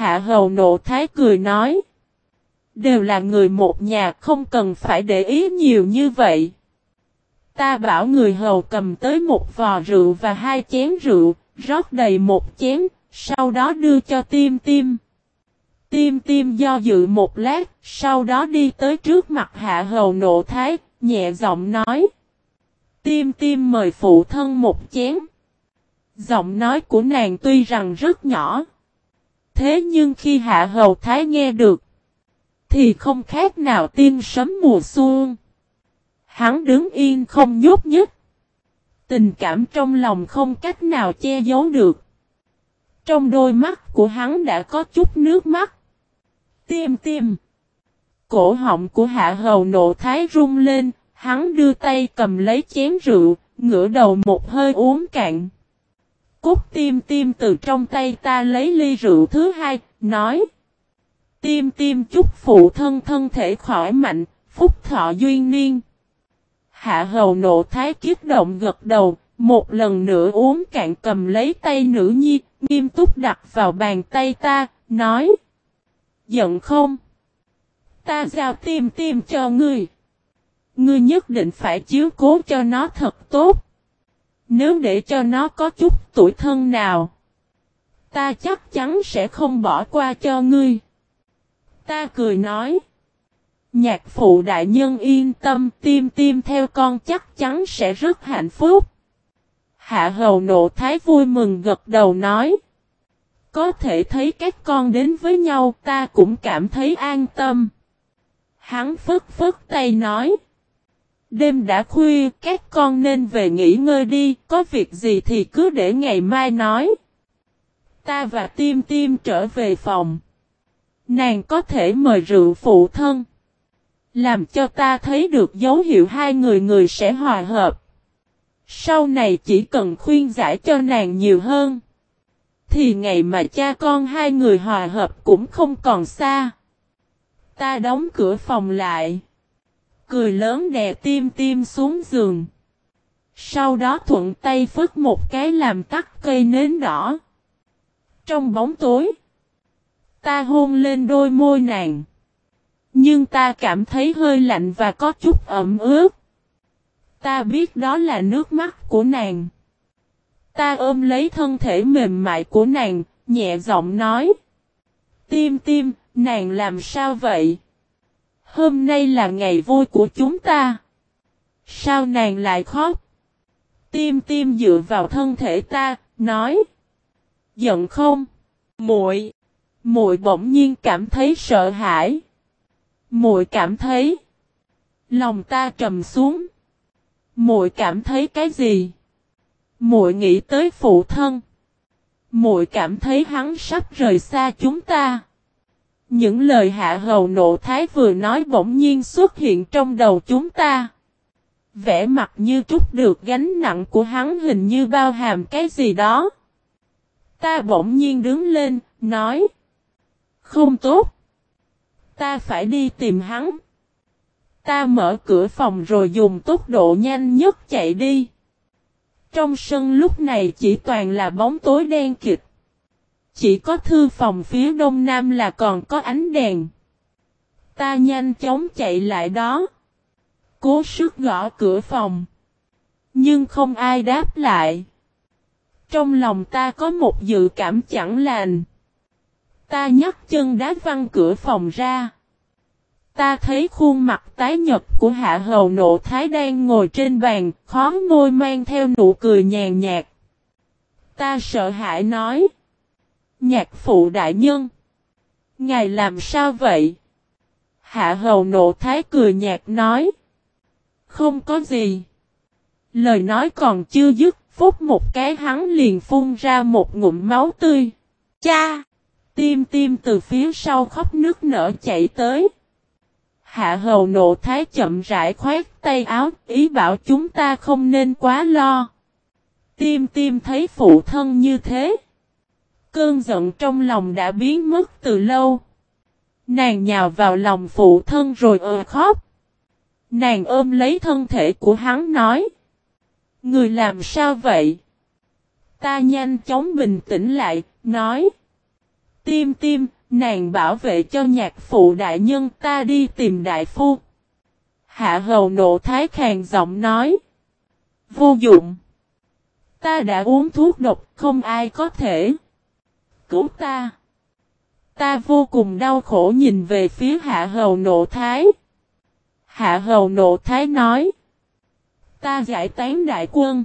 Hạ hầu nộ thái cười nói. Đều là người một nhà không cần phải để ý nhiều như vậy. Ta bảo người hầu cầm tới một vò rượu và hai chén rượu, rót đầy một chén, sau đó đưa cho tim tim. Tim tim do dự một lát, sau đó đi tới trước mặt hạ hầu nộ thái, nhẹ giọng nói. Tim tim mời phụ thân một chén. Giọng nói của nàng tuy rằng rất nhỏ. Thế nhưng khi hạ hầu thái nghe được, thì không khác nào tiên sấm mùa xuân. Hắn đứng yên không nhúc nhích. Tình cảm trong lòng không cách nào che giấu được. Trong đôi mắt của hắn đã có chút nước mắt. Tim tim. Cổ họng của hạ hầu nộ thái rung lên, hắn đưa tay cầm lấy chén rượu, ngửa đầu một hơi uống cạn. Cúc tim tim từ trong tay ta lấy ly rượu thứ hai, nói. Tim tim chúc phụ thân thân thể khỏi mạnh, phúc thọ duyên niên. Hạ hầu nộ thái kiết động gật đầu, một lần nữa uống cạn cầm lấy tay nữ nhi, nghiêm túc đặt vào bàn tay ta, nói. Giận không? Ta giao tim tim cho ngươi. Ngươi nhất định phải chiếu cố cho nó thật tốt. Nếu để cho nó có chút tuổi thân nào. Ta chắc chắn sẽ không bỏ qua cho ngươi. Ta cười nói. Nhạc phụ đại nhân yên tâm, tim tim theo con chắc chắn sẽ rất hạnh phúc. Hạ hầu nộ thái vui mừng gật đầu nói. Có thể thấy các con đến với nhau, ta cũng cảm thấy an tâm. Hắn phức phức tay nói. Đêm đã khuya các con nên về nghỉ ngơi đi, có việc gì thì cứ để ngày mai nói. Ta và Tim Tim trở về phòng. Nàng có thể mời rượu phụ thân. Làm cho ta thấy được dấu hiệu hai người người sẽ hòa hợp. Sau này chỉ cần khuyên giải cho nàng nhiều hơn. Thì ngày mà cha con hai người hòa hợp cũng không còn xa. Ta đóng cửa phòng lại. Cười lớn đè tim tim xuống giường. Sau đó thuận tay phất một cái làm tắt cây nến đỏ. Trong bóng tối. Ta hôn lên đôi môi nàng. Nhưng ta cảm thấy hơi lạnh và có chút ẩm ướt. Ta biết đó là nước mắt của nàng. Ta ôm lấy thân thể mềm mại của nàng, nhẹ giọng nói. Tim tim, nàng làm sao vậy? Hôm nay là ngày vui của chúng ta. Sao nàng lại khóc? Tim tim dựa vào thân thể ta, nói. Giận không? muội muội bỗng nhiên cảm thấy sợ hãi. muội cảm thấy. Lòng ta trầm xuống. muội cảm thấy cái gì? muội nghĩ tới phụ thân. muội cảm thấy hắn sắp rời xa chúng ta. Những lời hạ hầu nộ thái vừa nói bỗng nhiên xuất hiện trong đầu chúng ta. Vẽ mặt như trút được gánh nặng của hắn hình như bao hàm cái gì đó. Ta bỗng nhiên đứng lên, nói. Không tốt. Ta phải đi tìm hắn. Ta mở cửa phòng rồi dùng tốc độ nhanh nhất chạy đi. Trong sân lúc này chỉ toàn là bóng tối đen kịch. Chỉ có thư phòng phía đông nam là còn có ánh đèn. Ta nhanh chóng chạy lại đó. Cố sức gõ cửa phòng. Nhưng không ai đáp lại. Trong lòng ta có một dự cảm chẳng lành. Ta nhắc chân đá văng cửa phòng ra. Ta thấy khuôn mặt tái nhật của hạ hầu nộ thái đang ngồi trên bàn, khó môi mang theo nụ cười nhàn nhạt. Ta sợ hãi nói. Nhạc phụ đại nhân. Ngài làm sao vậy? Hạ hầu nộ thái cười nhạt nói. Không có gì. Lời nói còn chưa dứt, phút một cái hắn liền phun ra một ngụm máu tươi. Cha! Tim tim từ phía sau khóc nước nở chạy tới. Hạ hầu nộ thái chậm rãi khoét tay áo, ý bảo chúng ta không nên quá lo. Tim tim thấy phụ thân như thế. Cơn giận trong lòng đã biến mất từ lâu. Nàng nhào vào lòng phụ thân rồi ờ khóc. Nàng ôm lấy thân thể của hắn nói. Người làm sao vậy? Ta nhanh chóng bình tĩnh lại, nói. Tim tim, nàng bảo vệ cho nhạc phụ đại nhân ta đi tìm đại phu. Hạ hầu nộ thái khàn giọng nói. Vô dụng. Ta đã uống thuốc độc, không ai có thể. Cứu ta. Ta vô cùng đau khổ nhìn về phía hạ hầu nộ thái. Hạ hầu nộ thái nói. Ta giải tán đại quân.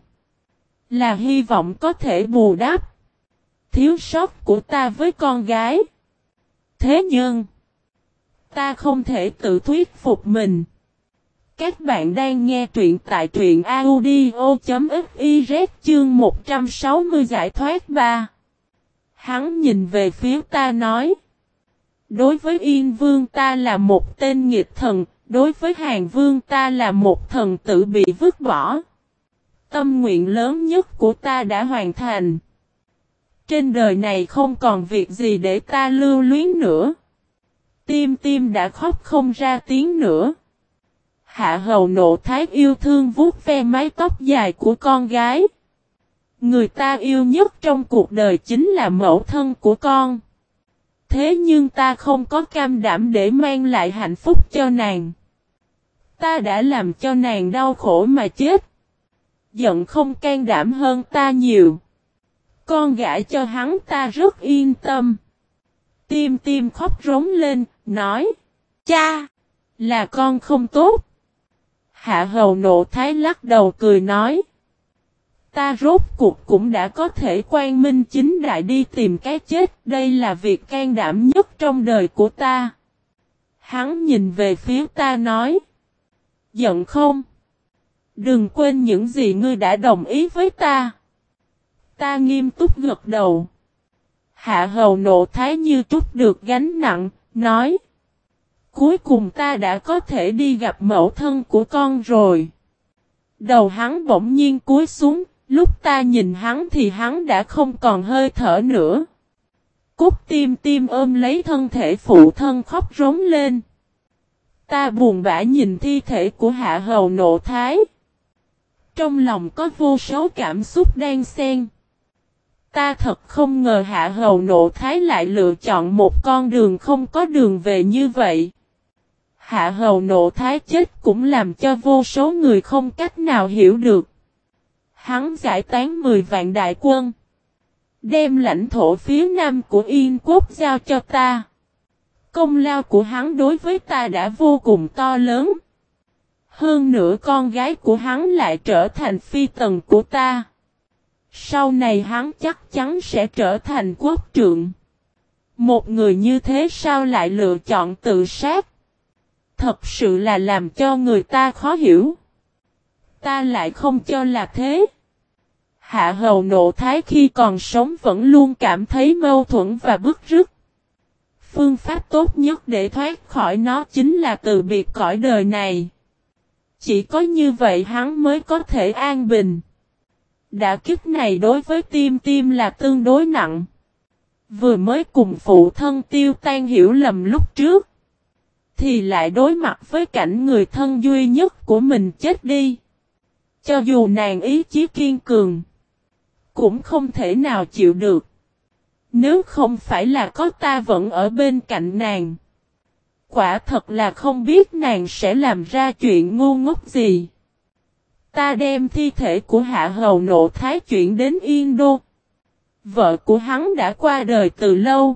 Là hy vọng có thể bù đắp. Thiếu sót của ta với con gái. Thế nhưng. Ta không thể tự thuyết phục mình. Các bạn đang nghe truyện tại truyện audio.fiz chương 160 giải thoát 3. Hắn nhìn về phía ta nói. Đối với Yên Vương ta là một tên nghịch thần, đối với Hàng Vương ta là một thần tử bị vứt bỏ. Tâm nguyện lớn nhất của ta đã hoàn thành. Trên đời này không còn việc gì để ta lưu luyến nữa. Tim tim đã khóc không ra tiếng nữa. Hạ hầu nộ thái yêu thương vuốt ve mái tóc dài của con gái. Người ta yêu nhất trong cuộc đời chính là mẫu thân của con. Thế nhưng ta không có cam đảm để mang lại hạnh phúc cho nàng. Ta đã làm cho nàng đau khổ mà chết. Giận không can đảm hơn ta nhiều. Con gãi cho hắn ta rất yên tâm. Tim tim khóc rống lên, nói. Cha! Là con không tốt. Hạ hầu nộ thái lắc đầu cười nói. Ta rốt cuộc cũng đã có thể quan minh chính đại đi tìm cái chết. Đây là việc can đảm nhất trong đời của ta. Hắn nhìn về phía ta nói. Giận không? Đừng quên những gì ngươi đã đồng ý với ta. Ta nghiêm túc gật đầu. Hạ hầu nộ thái như trút được gánh nặng, nói. Cuối cùng ta đã có thể đi gặp mẫu thân của con rồi. Đầu hắn bỗng nhiên cúi xuống, lúc ta nhìn hắn thì hắn đã không còn hơi thở nữa. Cúc tim tim ôm lấy thân thể phụ thân khóc rống lên. Ta buồn bã nhìn thi thể của hạ hầu nộ thái. Trong lòng có vô số cảm xúc đang xen. Ta thật không ngờ hạ hầu nộ thái lại lựa chọn một con đường không có đường về như vậy. Hạ hầu nộ thái chết cũng làm cho vô số người không cách nào hiểu được. Hắn giải tán 10 vạn đại quân. Đem lãnh thổ phía nam của Yên quốc giao cho ta. Công lao của hắn đối với ta đã vô cùng to lớn. Hơn nữa con gái của hắn lại trở thành phi tần của ta. Sau này hắn chắc chắn sẽ trở thành quốc trượng. Một người như thế sao lại lựa chọn tự sát? Thật sự là làm cho người ta khó hiểu. Ta lại không cho là thế. Hạ hầu nộ thái khi còn sống vẫn luôn cảm thấy mâu thuẫn và bức rứt. Phương pháp tốt nhất để thoát khỏi nó chính là từ biệt cõi đời này. Chỉ có như vậy hắn mới có thể an bình. Đã kiếp này đối với tim tim là tương đối nặng. Vừa mới cùng phụ thân tiêu tan hiểu lầm lúc trước. Thì lại đối mặt với cảnh người thân duy nhất của mình chết đi. Cho dù nàng ý chí kiên cường. Cũng không thể nào chịu được. Nếu không phải là có ta vẫn ở bên cạnh nàng. Quả thật là không biết nàng sẽ làm ra chuyện ngu ngốc gì. Ta đem thi thể của hạ hầu nộ thái chuyển đến Yên Đô. Vợ của hắn đã qua đời từ lâu.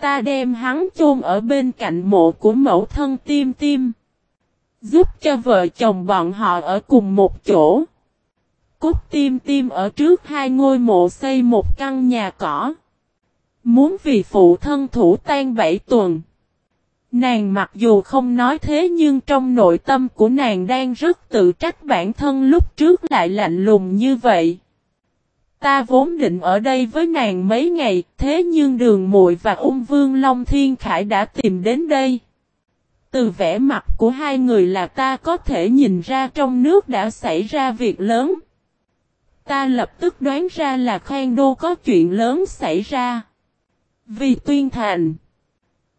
Ta đem hắn chôn ở bên cạnh mộ của mẫu thân tim tim. Giúp cho vợ chồng bọn họ ở cùng một chỗ. Cúc tim tim ở trước hai ngôi mộ xây một căn nhà cỏ. Muốn vì phụ thân thủ tan bảy tuần. Nàng mặc dù không nói thế nhưng trong nội tâm của nàng đang rất tự trách bản thân lúc trước lại lạnh lùng như vậy. Ta vốn định ở đây với nàng mấy ngày, thế nhưng đường muội và ung vương Long Thiên Khải đã tìm đến đây. Từ vẻ mặt của hai người là ta có thể nhìn ra trong nước đã xảy ra việc lớn. Ta lập tức đoán ra là Khang Đô có chuyện lớn xảy ra. Vì tuyên thành.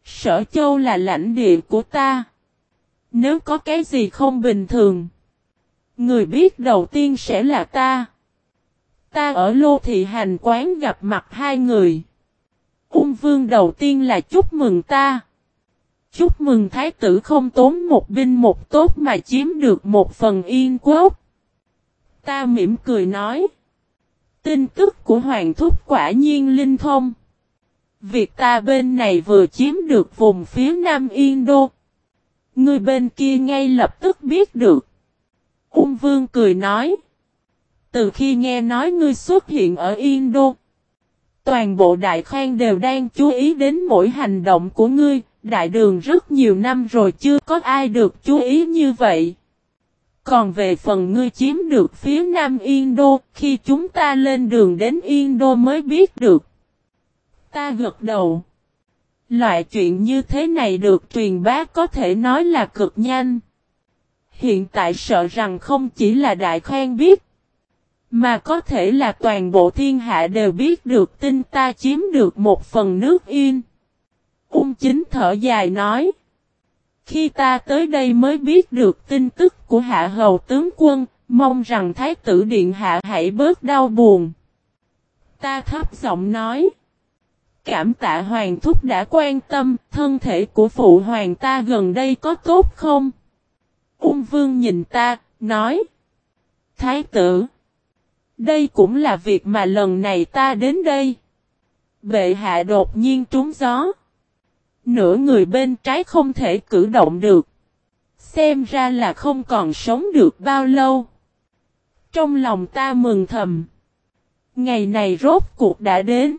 Sở Châu là lãnh địa của ta. Nếu có cái gì không bình thường. Người biết đầu tiên sẽ là ta. Ta ở Lô Thị Hành Quán gặp mặt hai người. Ung vương đầu tiên là chúc mừng ta. Chúc mừng thái tử không tốn một binh một tốt mà chiếm được một phần yên quốc. Ta mỉm cười nói. Tin tức của Hoàng Thúc quả nhiên linh thông. Việc ta bên này vừa chiếm được vùng phía Nam Yên Đô. Người bên kia ngay lập tức biết được. Ung Vương cười nói. Từ khi nghe nói ngươi xuất hiện ở Yên Đô. Toàn bộ Đại Khang đều đang chú ý đến mỗi hành động của ngươi. Đại đường rất nhiều năm rồi chưa có ai được chú ý như vậy. Còn về phần ngươi chiếm được phía Nam Yên Đô, khi chúng ta lên đường đến Yên Đô mới biết được. Ta gật đầu. Loại chuyện như thế này được truyền bá có thể nói là cực nhanh. Hiện tại sợ rằng không chỉ là Đại khoan biết, mà có thể là toàn bộ thiên hạ đều biết được tin ta chiếm được một phần nước yên. Ung chính thở dài nói. Khi ta tới đây mới biết được tin tức của hạ hầu tướng quân, mong rằng thái tử điện hạ hãy bớt đau buồn. Ta thấp giọng nói. Cảm tạ hoàng thúc đã quan tâm, thân thể của phụ hoàng ta gần đây có tốt không? Ung vương nhìn ta, nói. Thái tử. Đây cũng là việc mà lần này ta đến đây. Bệ hạ đột nhiên trúng gió. Nửa người bên trái không thể cử động được. Xem ra là không còn sống được bao lâu. Trong lòng ta mừng thầm. Ngày này rốt cuộc đã đến.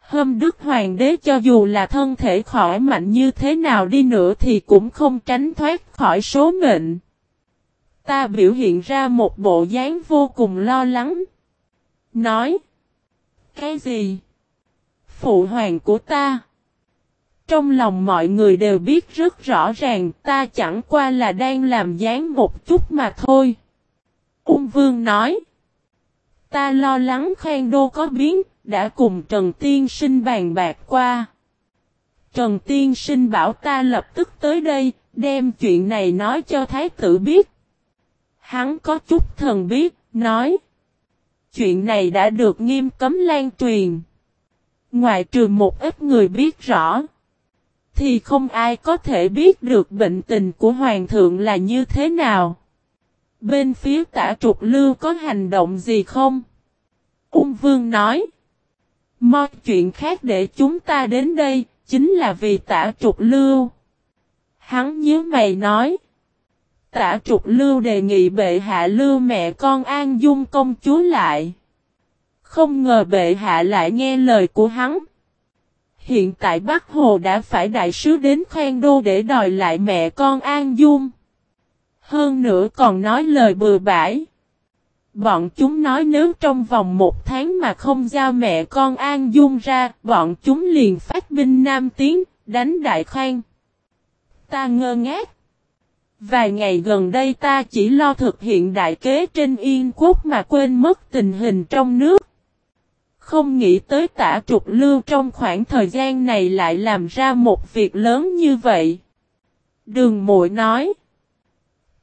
Hôm Đức Hoàng đế cho dù là thân thể khỏi mạnh như thế nào đi nữa thì cũng không tránh thoát khỏi số mệnh. Ta biểu hiện ra một bộ dáng vô cùng lo lắng. Nói. Cái gì? Phụ hoàng của ta. Trong lòng mọi người đều biết rất rõ ràng ta chẳng qua là đang làm dáng một chút mà thôi. Ung vương nói. Ta lo lắng Khang Đô có biến, đã cùng Trần Tiên Sinh bàn bạc qua. Trần Tiên Sinh bảo ta lập tức tới đây, đem chuyện này nói cho Thái tử biết. Hắn có chút thần biết, nói. Chuyện này đã được nghiêm cấm lan truyền. Ngoài trừ một ít người biết rõ thì không ai có thể biết được bệnh tình của hoàng thượng là như thế nào. Bên phía tả trục lưu có hành động gì không? Ung vương nói. Mọi chuyện khác để chúng ta đến đây, chính là vì tả trục lưu. Hắn nhớ mày nói. Tả trục lưu đề nghị bệ hạ lưu mẹ con an dung công chúa lại. Không ngờ bệ hạ lại nghe lời của hắn. Hiện tại Bắc Hồ đã phải đại sứ đến khoan đô để đòi lại mẹ con An Dung. Hơn nữa còn nói lời bừa bãi. Bọn chúng nói nếu trong vòng một tháng mà không giao mẹ con An Dung ra, bọn chúng liền phát binh Nam Tiến, đánh Đại Khang. Ta ngơ ngác. Vài ngày gần đây ta chỉ lo thực hiện đại kế trên Yên Quốc mà quên mất tình hình trong nước. Không nghĩ tới tả trục lưu trong khoảng thời gian này lại làm ra một việc lớn như vậy. Đường mội nói.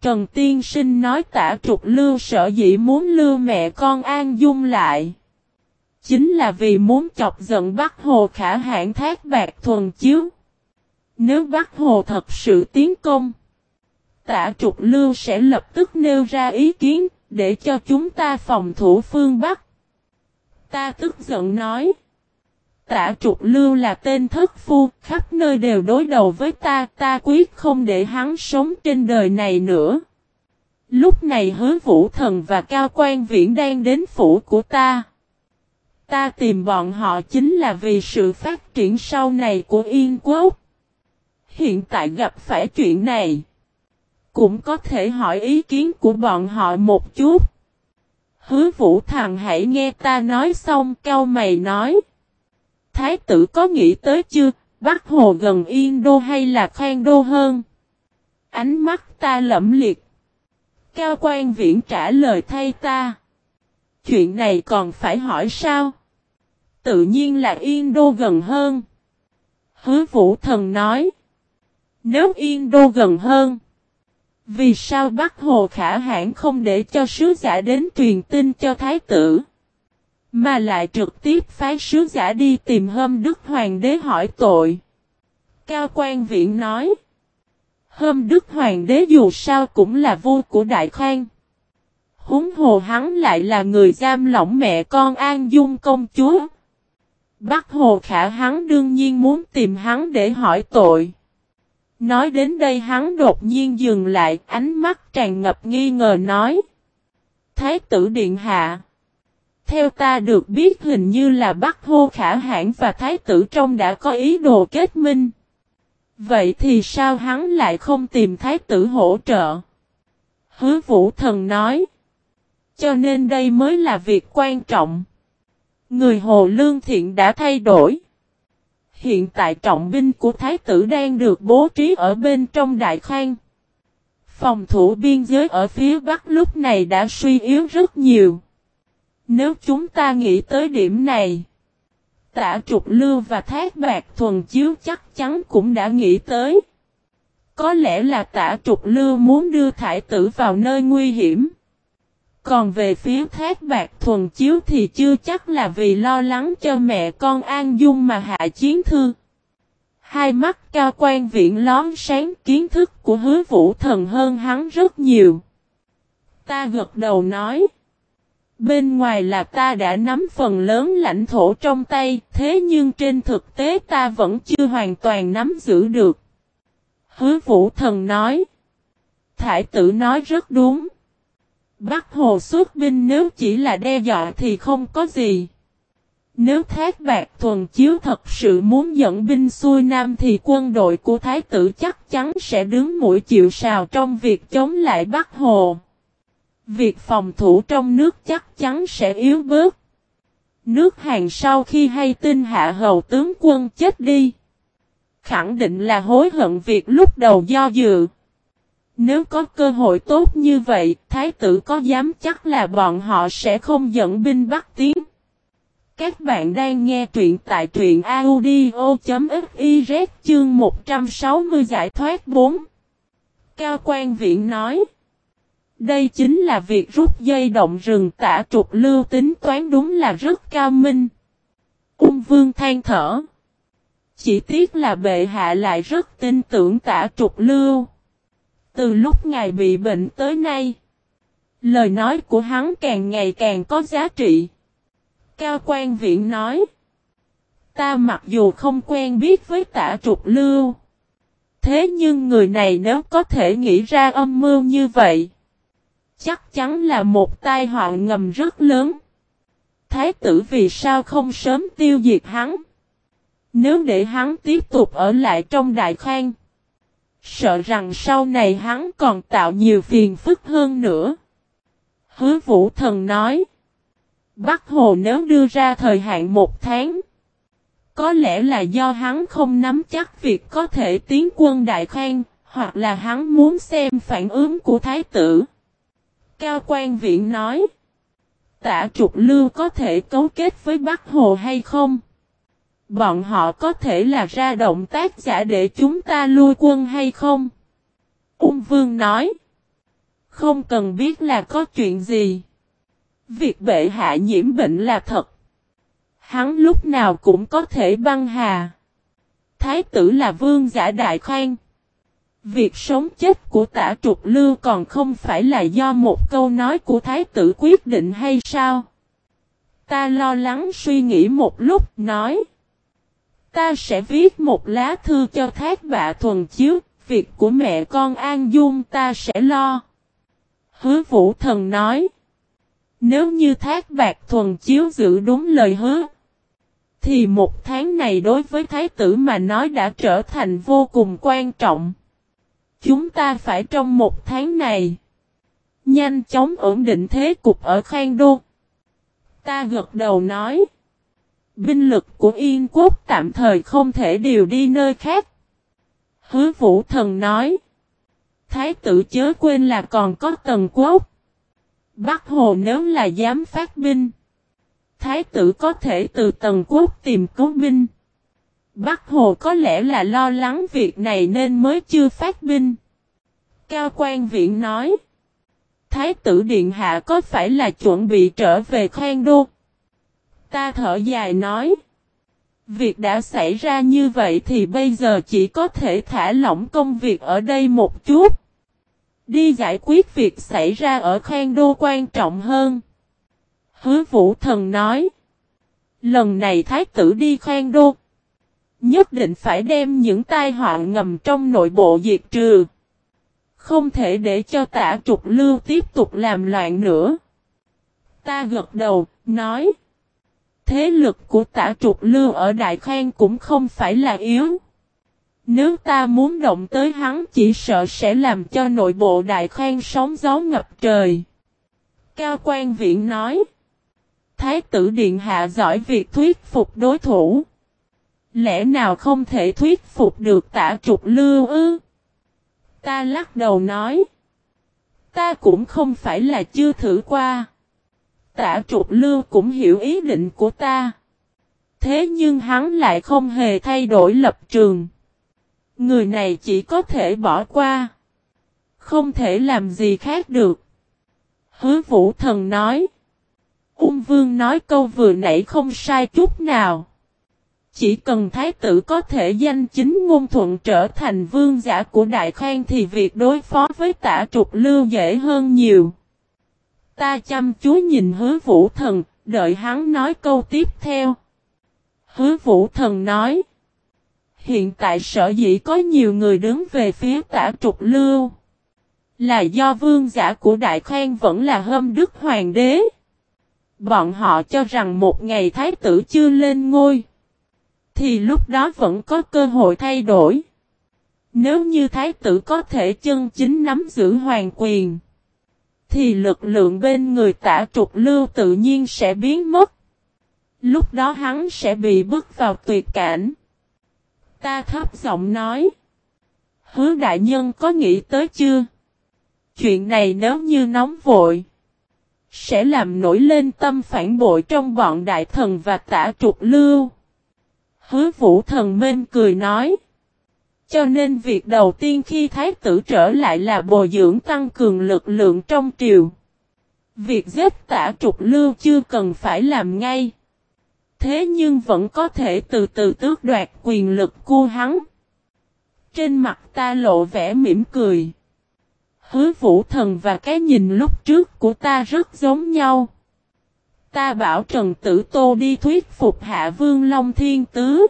Trần Tiên Sinh nói tả trục lưu sợ dĩ muốn lưu mẹ con An Dung lại. Chính là vì muốn chọc giận Bắc Hồ khả hãn thác bạc thuần chiếu. Nếu Bắc Hồ thật sự tiến công, tả trục lưu sẽ lập tức nêu ra ý kiến để cho chúng ta phòng thủ phương Bắc. Ta tức giận nói. Tả trục lưu là tên thất phu, khắp nơi đều đối đầu với ta, ta quyết không để hắn sống trên đời này nữa. Lúc này hứa vũ thần và cao quan viễn đang đến phủ của ta. Ta tìm bọn họ chính là vì sự phát triển sau này của Yên Quốc. Hiện tại gặp phải chuyện này. Cũng có thể hỏi ý kiến của bọn họ một chút. Hứa vũ thằng hãy nghe ta nói xong cao mày nói. Thái tử có nghĩ tới chưa, Bắc Hồ gần Yên Đô hay là Khang Đô hơn? Ánh mắt ta lẫm liệt. Cao quan viễn trả lời thay ta. Chuyện này còn phải hỏi sao? Tự nhiên là Yên Đô gần hơn. Hứa vũ thần nói. Nếu Yên Đô gần hơn. Vì sao Bắc Hồ Khả Hãn không để cho sứ giả đến truyền tin cho Thái tử? Mà lại trực tiếp phái sứ giả đi tìm hâm đức hoàng đế hỏi tội. Cao quan viện nói. Hâm đức hoàng đế dù sao cũng là vua của Đại Khang. Húng hồ hắn lại là người giam lỏng mẹ con An Dung công chúa. Bắc Hồ Khả hắn đương nhiên muốn tìm hắn để hỏi tội. Nói đến đây hắn đột nhiên dừng lại, ánh mắt tràn ngập nghi ngờ nói. Thái tử Điện Hạ. Theo ta được biết hình như là Bắc Hô Khả Hãn và Thái tử trong đã có ý đồ kết minh. Vậy thì sao hắn lại không tìm Thái tử hỗ trợ? Hứa Vũ Thần nói. Cho nên đây mới là việc quan trọng. Người Hồ Lương Thiện đã thay đổi. Hiện tại trọng binh của Thái tử đang được bố trí ở bên trong Đại Khang. Phòng thủ biên giới ở phía Bắc lúc này đã suy yếu rất nhiều. Nếu chúng ta nghĩ tới điểm này, tả trục lưu và thác bạc thuần chiếu chắc chắn cũng đã nghĩ tới. Có lẽ là tả trục lưu muốn đưa thái tử vào nơi nguy hiểm. Còn về phía thác bạc thuần chiếu thì chưa chắc là vì lo lắng cho mẹ con An Dung mà hạ chiến thư. Hai mắt cao quan viện lón sáng kiến thức của hứa vũ thần hơn hắn rất nhiều. Ta gật đầu nói. Bên ngoài là ta đã nắm phần lớn lãnh thổ trong tay, thế nhưng trên thực tế ta vẫn chưa hoàn toàn nắm giữ được. Hứa vũ thần nói. Thải tử nói rất đúng. Bắc Hồ xuất binh nếu chỉ là đe dọa thì không có gì. Nếu Thác Bạc Thuần Chiếu thật sự muốn dẫn binh xuôi Nam thì quân đội của Thái tử chắc chắn sẽ đứng mũi chịu sào trong việc chống lại Bắc Hồ. Việc phòng thủ trong nước chắc chắn sẽ yếu bớt. Nước Hàn sau khi hay tin hạ hầu tướng quân chết đi. Khẳng định là hối hận việc lúc đầu do dự. Nếu có cơ hội tốt như vậy, Thái tử có dám chắc là bọn họ sẽ không dẫn binh bắt tiến. Các bạn đang nghe truyện tại truyện audio.fiz chương 160 giải thoát 4. Cao quan viện nói. Đây chính là việc rút dây động rừng tả trục lưu tính toán đúng là rất cao minh. Ung vương than thở. Chỉ tiếc là bệ hạ lại rất tin tưởng tả trục lưu. Từ lúc ngài bị bệnh tới nay, lời nói của hắn càng ngày càng có giá trị. Cao quan viện nói, ta mặc dù không quen biết với tả trục lưu, thế nhưng người này nếu có thể nghĩ ra âm mưu như vậy, chắc chắn là một tai họa ngầm rất lớn. Thái tử vì sao không sớm tiêu diệt hắn? Nếu để hắn tiếp tục ở lại trong đại khang, Sợ rằng sau này hắn còn tạo nhiều phiền phức hơn nữa. Hứa vũ thần nói. Bắc Hồ nếu đưa ra thời hạn một tháng. Có lẽ là do hắn không nắm chắc việc có thể tiến quân Đại Khang, hoặc là hắn muốn xem phản ứng của Thái tử. Cao quan viện nói. Tạ trục lưu có thể cấu kết với Bắc Hồ hay không? Bọn họ có thể là ra động tác giả để chúng ta lui quân hay không? Ung Vương nói. Không cần biết là có chuyện gì. Việc bệ hạ nhiễm bệnh là thật. Hắn lúc nào cũng có thể băng hà. Thái tử là vương giả đại khoan. Việc sống chết của tả trục lưu còn không phải là do một câu nói của thái tử quyết định hay sao? Ta lo lắng suy nghĩ một lúc, nói. Ta sẽ viết một lá thư cho thác bạ thuần chiếu, việc của mẹ con An Dung ta sẽ lo. Hứa vũ thần nói. Nếu như thác bạc thuần chiếu giữ đúng lời hứa. Thì một tháng này đối với thái tử mà nói đã trở thành vô cùng quan trọng. Chúng ta phải trong một tháng này. Nhanh chóng ổn định thế cục ở Khang Đô. Ta gật đầu nói. Binh lực của Yên quốc tạm thời không thể điều đi nơi khác. Hứa vũ thần nói. Thái tử chớ quên là còn có tần quốc. Bắc Hồ nếu là dám phát binh. Thái tử có thể từ tần quốc tìm cứu binh. Bắc Hồ có lẽ là lo lắng việc này nên mới chưa phát binh. Cao quan viện nói. Thái tử Điện Hạ có phải là chuẩn bị trở về khoan đô? Ta thở dài nói. Việc đã xảy ra như vậy thì bây giờ chỉ có thể thả lỏng công việc ở đây một chút. Đi giải quyết việc xảy ra ở Khang Đô quan trọng hơn. Hứa Vũ Thần nói. Lần này Thái tử đi Khang Đô. Nhất định phải đem những tai họa ngầm trong nội bộ diệt trừ. Không thể để cho tả trục lưu tiếp tục làm loạn nữa. Ta gật đầu, nói. Thế lực của tả trục lưu ở Đại Khang cũng không phải là yếu. Nếu ta muốn động tới hắn chỉ sợ sẽ làm cho nội bộ Đại Khang sóng gió ngập trời. Cao quan viện nói. Thái tử Điện Hạ giỏi việc thuyết phục đối thủ. Lẽ nào không thể thuyết phục được tả trục lưu ư? Ta lắc đầu nói. Ta cũng không phải là chưa thử qua. Tả trục lưu cũng hiểu ý định của ta. Thế nhưng hắn lại không hề thay đổi lập trường. Người này chỉ có thể bỏ qua. Không thể làm gì khác được. Hứa vũ thần nói. Ung vương nói câu vừa nãy không sai chút nào. Chỉ cần thái tử có thể danh chính ngôn thuận trở thành vương giả của Đại Khang thì việc đối phó với tả trục lưu dễ hơn nhiều. Ta chăm chú nhìn hứa vũ thần, đợi hắn nói câu tiếp theo. Hứa vũ thần nói. Hiện tại sở dĩ có nhiều người đứng về phía tả trục lưu. Là do vương giả của Đại Khoan vẫn là hâm đức hoàng đế. Bọn họ cho rằng một ngày thái tử chưa lên ngôi. Thì lúc đó vẫn có cơ hội thay đổi. Nếu như thái tử có thể chân chính nắm giữ hoàng quyền. Thì lực lượng bên người tả trục lưu tự nhiên sẽ biến mất. Lúc đó hắn sẽ bị bước vào tuyệt cảnh. Ta thấp giọng nói. Hứa đại nhân có nghĩ tới chưa? Chuyện này nếu như nóng vội. Sẽ làm nổi lên tâm phản bội trong bọn đại thần và tả trục lưu. Hứa vũ thần mênh cười nói. Cho nên việc đầu tiên khi thái tử trở lại là bồi dưỡng tăng cường lực lượng trong triều. Việc giết tả trục lưu chưa cần phải làm ngay. Thế nhưng vẫn có thể từ từ tước đoạt quyền lực của hắn. Trên mặt ta lộ vẻ mỉm cười. Hứa vũ thần và cái nhìn lúc trước của ta rất giống nhau. Ta bảo Trần Tử Tô đi thuyết phục Hạ Vương Long Thiên Tứ.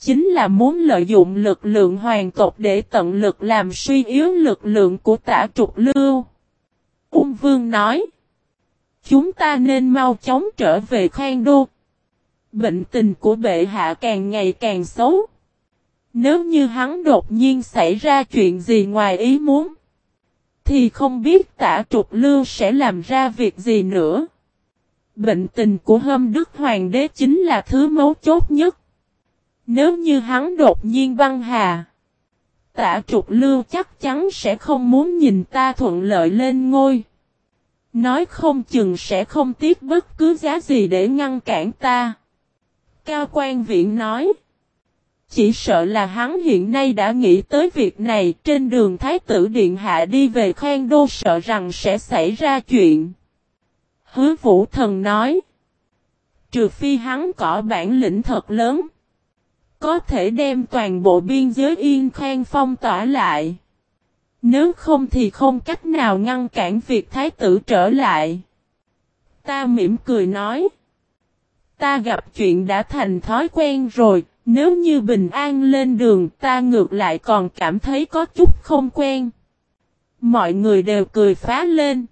Chính là muốn lợi dụng lực lượng hoàng tộc để tận lực làm suy yếu lực lượng của tả trục lưu. Ung Vương nói. Chúng ta nên mau chóng trở về Khang Đô. Bệnh tình của bệ hạ càng ngày càng xấu. Nếu như hắn đột nhiên xảy ra chuyện gì ngoài ý muốn. Thì không biết tả trục lưu sẽ làm ra việc gì nữa. Bệnh tình của hâm đức hoàng đế chính là thứ mấu chốt nhất. Nếu như hắn đột nhiên băng hà. Tạ trục lưu chắc chắn sẽ không muốn nhìn ta thuận lợi lên ngôi. Nói không chừng sẽ không tiếc bất cứ giá gì để ngăn cản ta. Cao quan viện nói. Chỉ sợ là hắn hiện nay đã nghĩ tới việc này trên đường Thái tử Điện Hạ đi về khoan đô sợ rằng sẽ xảy ra chuyện. Hứa vũ thần nói. Trừ phi hắn có bản lĩnh thật lớn. Có thể đem toàn bộ biên giới yên khang phong tỏa lại. Nếu không thì không cách nào ngăn cản việc thái tử trở lại. Ta mỉm cười nói. Ta gặp chuyện đã thành thói quen rồi, nếu như bình an lên đường ta ngược lại còn cảm thấy có chút không quen. Mọi người đều cười phá lên.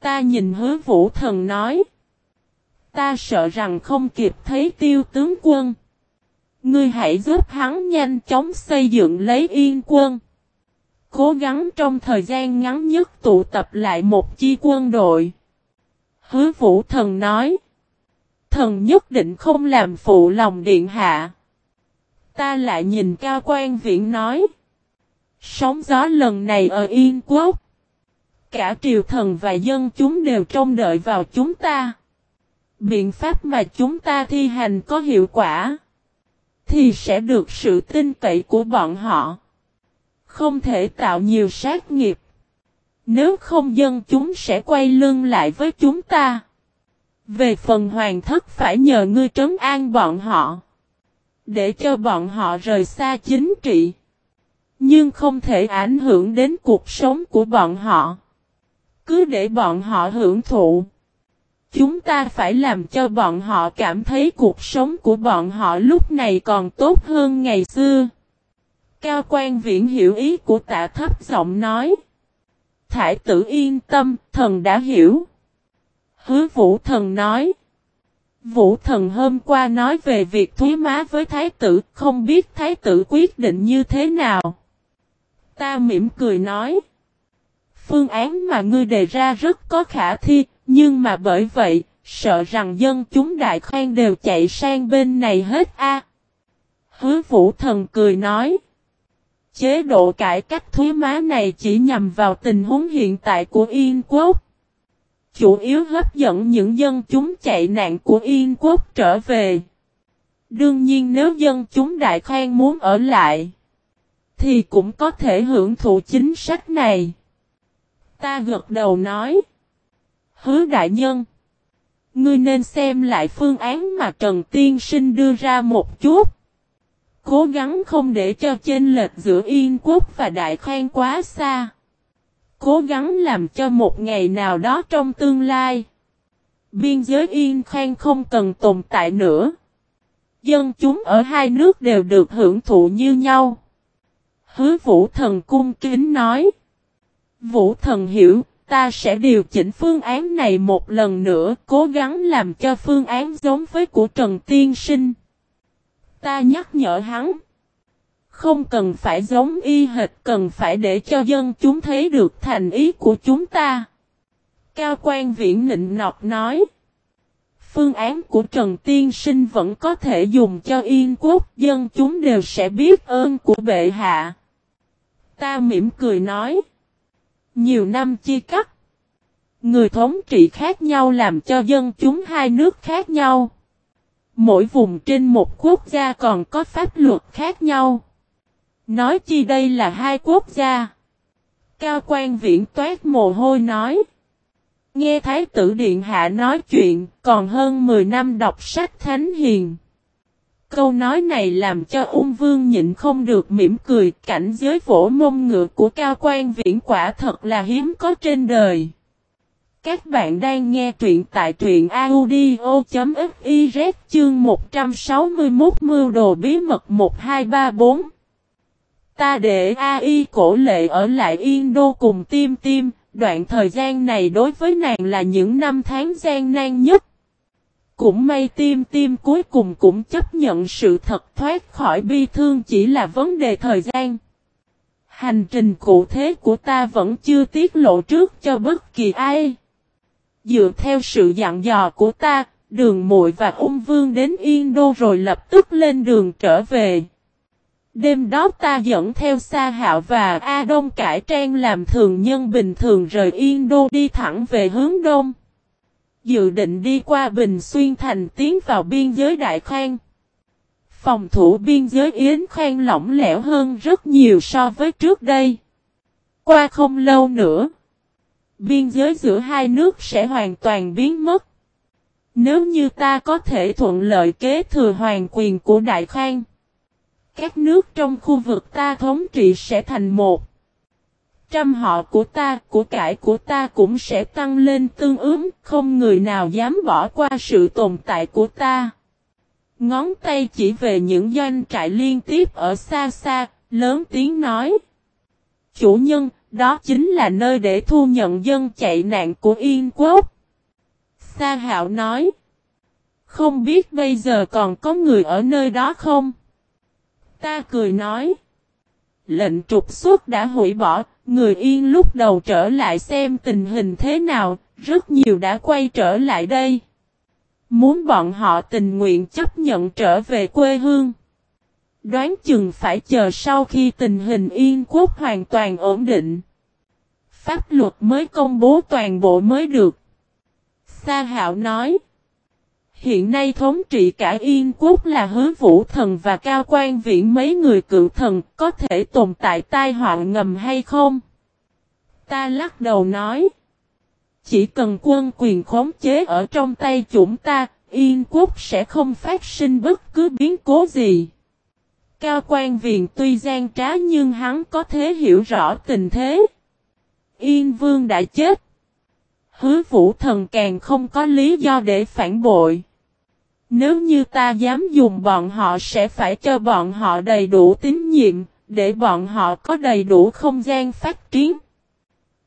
Ta nhìn hứa vũ thần nói. Ta sợ rằng không kịp thấy tiêu tướng quân. Ngươi hãy giúp hắn nhanh chóng xây dựng lấy yên quân. Cố gắng trong thời gian ngắn nhất tụ tập lại một chi quân đội. Hứa vũ thần nói. Thần nhất định không làm phụ lòng điện hạ. Ta lại nhìn cao quan viện nói. Sóng gió lần này ở Yên Quốc. Cả triều thần và dân chúng đều trông đợi vào chúng ta. Biện pháp mà chúng ta thi hành có hiệu quả. Thì sẽ được sự tin cậy của bọn họ. Không thể tạo nhiều sát nghiệp. Nếu không dân chúng sẽ quay lưng lại với chúng ta. Về phần hoàng thất phải nhờ ngươi trấn an bọn họ. Để cho bọn họ rời xa chính trị. Nhưng không thể ảnh hưởng đến cuộc sống của bọn họ. Cứ để bọn họ hưởng thụ. Chúng ta phải làm cho bọn họ cảm thấy cuộc sống của bọn họ lúc này còn tốt hơn ngày xưa. Cao quan viễn hiểu ý của tạ thấp giọng nói. Thải tử yên tâm, thần đã hiểu. Hứa vũ thần nói. Vũ thần hôm qua nói về việc thúy má với thái tử, không biết thái tử quyết định như thế nào. Ta mỉm cười nói. Phương án mà ngươi đề ra rất có khả thi, nhưng mà bởi vậy, sợ rằng dân chúng đại khoan đều chạy sang bên này hết a. Hứa vũ thần cười nói. Chế độ cải cách thuế má này chỉ nhằm vào tình huống hiện tại của Yên quốc. Chủ yếu hấp dẫn những dân chúng chạy nạn của Yên quốc trở về. Đương nhiên nếu dân chúng đại khoan muốn ở lại, thì cũng có thể hưởng thụ chính sách này. Ta gật đầu nói. Hứa đại nhân. Ngươi nên xem lại phương án mà Trần Tiên Sinh đưa ra một chút. Cố gắng không để cho chênh lệch giữa Yên Quốc và Đại Khang quá xa. Cố gắng làm cho một ngày nào đó trong tương lai. Biên giới Yên Khang không cần tồn tại nữa. Dân chúng ở hai nước đều được hưởng thụ như nhau. Hứa Vũ Thần cung kính nói. Vũ Thần hiểu, ta sẽ điều chỉnh phương án này một lần nữa, cố gắng làm cho phương án giống với của Trần Tiên Sinh. Ta nhắc nhở hắn. Không cần phải giống y hệt, cần phải để cho dân chúng thấy được thành ý của chúng ta. Cao quan viễn nịnh nọt nói. Phương án của Trần Tiên Sinh vẫn có thể dùng cho yên quốc, dân chúng đều sẽ biết ơn của bệ hạ. Ta mỉm cười nói. Nhiều năm chia cắt. Người thống trị khác nhau làm cho dân chúng hai nước khác nhau. Mỗi vùng trên một quốc gia còn có pháp luật khác nhau. Nói chi đây là hai quốc gia. Cao quan viễn toát mồ hôi nói. Nghe Thái tử Điện Hạ nói chuyện, còn hơn 10 năm đọc sách Thánh Hiền. Câu nói này làm cho ung vương nhịn không được mỉm cười cảnh giới vỗ mông ngựa của cao quan viễn quả thật là hiếm có trên đời. Các bạn đang nghe truyện tại truyện audio.fiz chương 161 mưu đồ bí mật 1234. Ta để AI cổ lệ ở lại Yên Đô cùng tim tim, đoạn thời gian này đối với nàng là những năm tháng gian nan nhất. Cũng may tim tim cuối cùng cũng chấp nhận sự thật thoát khỏi bi thương chỉ là vấn đề thời gian. Hành trình cụ thể của ta vẫn chưa tiết lộ trước cho bất kỳ ai. Dựa theo sự dặn dò của ta, đường muội và ung vương đến Yên Đô rồi lập tức lên đường trở về. Đêm đó ta dẫn theo Sa Hạo và A Đông cải trang làm thường nhân bình thường rời Yên Đô đi thẳng về hướng Đông. Dự định đi qua Bình Xuyên Thành tiến vào biên giới Đại Khang. Phòng thủ biên giới Yến Khang lỏng lẻo hơn rất nhiều so với trước đây. Qua không lâu nữa biên giới giữa hai nước sẽ hoàn toàn biến mất. Nếu như ta có thể thuận lợi kế thừa hoàng quyền của Đại Khang, các nước trong khu vực ta thống trị sẽ thành một. Trăm họ của ta, của cải của ta cũng sẽ tăng lên tương ứng, không người nào dám bỏ qua sự tồn tại của ta. Ngón tay chỉ về những doanh trại liên tiếp ở xa xa, lớn tiếng nói. Chủ nhân, đó chính là nơi để thu nhận dân chạy nạn của Yên Quốc. Sa Hạo nói. Không biết bây giờ còn có người ở nơi đó không? Ta cười nói. Lệnh trục xuất đã hủy bỏ, người Yên lúc đầu trở lại xem tình hình thế nào, rất nhiều đã quay trở lại đây. Muốn bọn họ tình nguyện chấp nhận trở về quê hương. Đoán chừng phải chờ sau khi tình hình yên quốc hoàn toàn ổn định. Pháp luật mới công bố toàn bộ mới được. Sa hạo nói. Hiện nay thống trị cả Yên quốc là hứa vũ thần và cao quan viện mấy người cựu thần có thể tồn tại tai họa ngầm hay không? Ta lắc đầu nói. Chỉ cần quân quyền khống chế ở trong tay chúng ta, Yên quốc sẽ không phát sinh bất cứ biến cố gì. Cao quan viện tuy gian trá nhưng hắn có thể hiểu rõ tình thế. Yên vương đã chết. Hứa vũ thần càng không có lý do để phản bội. Nếu như ta dám dùng bọn họ sẽ phải cho bọn họ đầy đủ tín nhiệm, để bọn họ có đầy đủ không gian phát triển.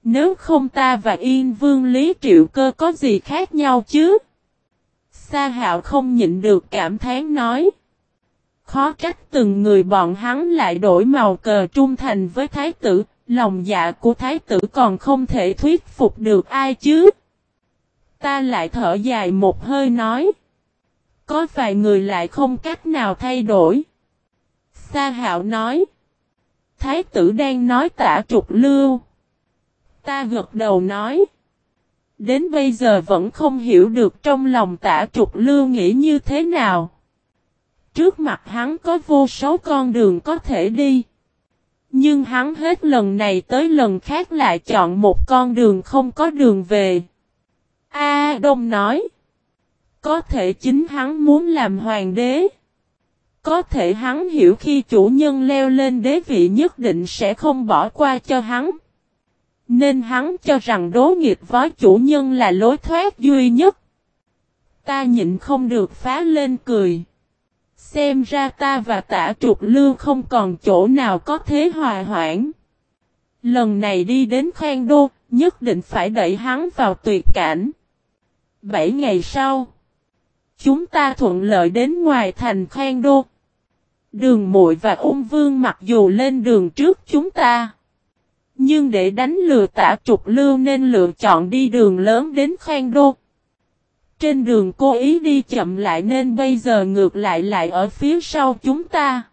Nếu không ta và Yên Vương Lý Triệu Cơ có gì khác nhau chứ? Sa hạo không nhịn được cảm thán nói. Khó trách từng người bọn hắn lại đổi màu cờ trung thành với thái tử, lòng dạ của thái tử còn không thể thuyết phục được ai chứ. Ta lại thở dài một hơi nói. Có vài người lại không cách nào thay đổi. Sa hạo nói. Thái tử đang nói tả trục lưu. Ta gật đầu nói. Đến bây giờ vẫn không hiểu được trong lòng tả trục lưu nghĩ như thế nào. Trước mặt hắn có vô số con đường có thể đi. Nhưng hắn hết lần này tới lần khác lại chọn một con đường không có đường về. A Đông nói. Có thể chính hắn muốn làm hoàng đế. Có thể hắn hiểu khi chủ nhân leo lên đế vị nhất định sẽ không bỏ qua cho hắn. Nên hắn cho rằng đố nghiệp với chủ nhân là lối thoát duy nhất. Ta nhịn không được phá lên cười. Xem ra ta và tả trục lưu không còn chỗ nào có thế hòa hoãn. Lần này đi đến khoan đô, nhất định phải đẩy hắn vào tuyệt cảnh. Bảy ngày sau, chúng ta thuận lợi đến ngoài thành khoan đô. Đường muội và ung vương mặc dù lên đường trước chúng ta. Nhưng để đánh lừa tả trục lưu nên lựa chọn đi đường lớn đến khoan đô. Trên đường cố ý đi chậm lại nên bây giờ ngược lại lại ở phía sau chúng ta.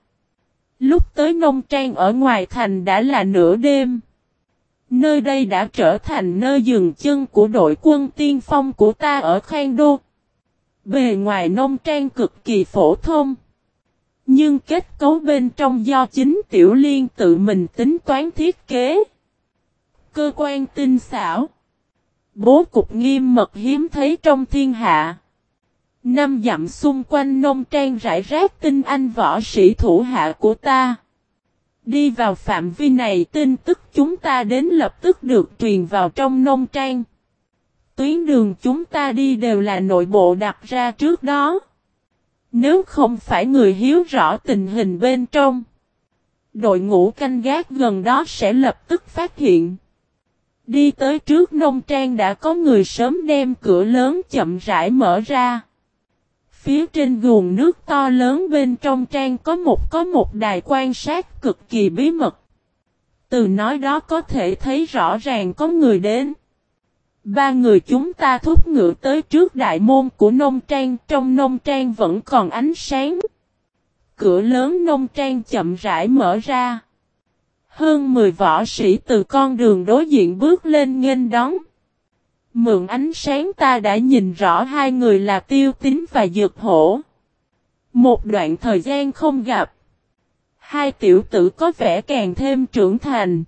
Lúc tới nông trang ở ngoài thành đã là nửa đêm. Nơi đây đã trở thành nơi dừng chân của đội quân tiên phong của ta ở Khang Đô. Bề ngoài nông trang cực kỳ phổ thông. Nhưng kết cấu bên trong do chính Tiểu Liên tự mình tính toán thiết kế. Cơ quan tinh xảo. Bố cục nghiêm mật hiếm thấy trong thiên hạ. Năm dặm xung quanh nông trang rải rác tinh anh võ sĩ thủ hạ của ta. Đi vào phạm vi này tin tức chúng ta đến lập tức được truyền vào trong nông trang. Tuyến đường chúng ta đi đều là nội bộ đặt ra trước đó. Nếu không phải người hiếu rõ tình hình bên trong, đội ngũ canh gác gần đó sẽ lập tức phát hiện. Đi tới trước nông trang đã có người sớm đem cửa lớn chậm rãi mở ra. Phía trên guồng nước to lớn bên trong trang có một có một đài quan sát cực kỳ bí mật. Từ nói đó có thể thấy rõ ràng có người đến. Ba người chúng ta thúc ngựa tới trước đại môn của nông trang, trong nông trang vẫn còn ánh sáng. Cửa lớn nông trang chậm rãi mở ra. Hơn 10 võ sĩ từ con đường đối diện bước lên nghênh đón. Mượn ánh sáng ta đã nhìn rõ hai người là tiêu tín và dược hổ. Một đoạn thời gian không gặp. Hai tiểu tử có vẻ càng thêm trưởng thành.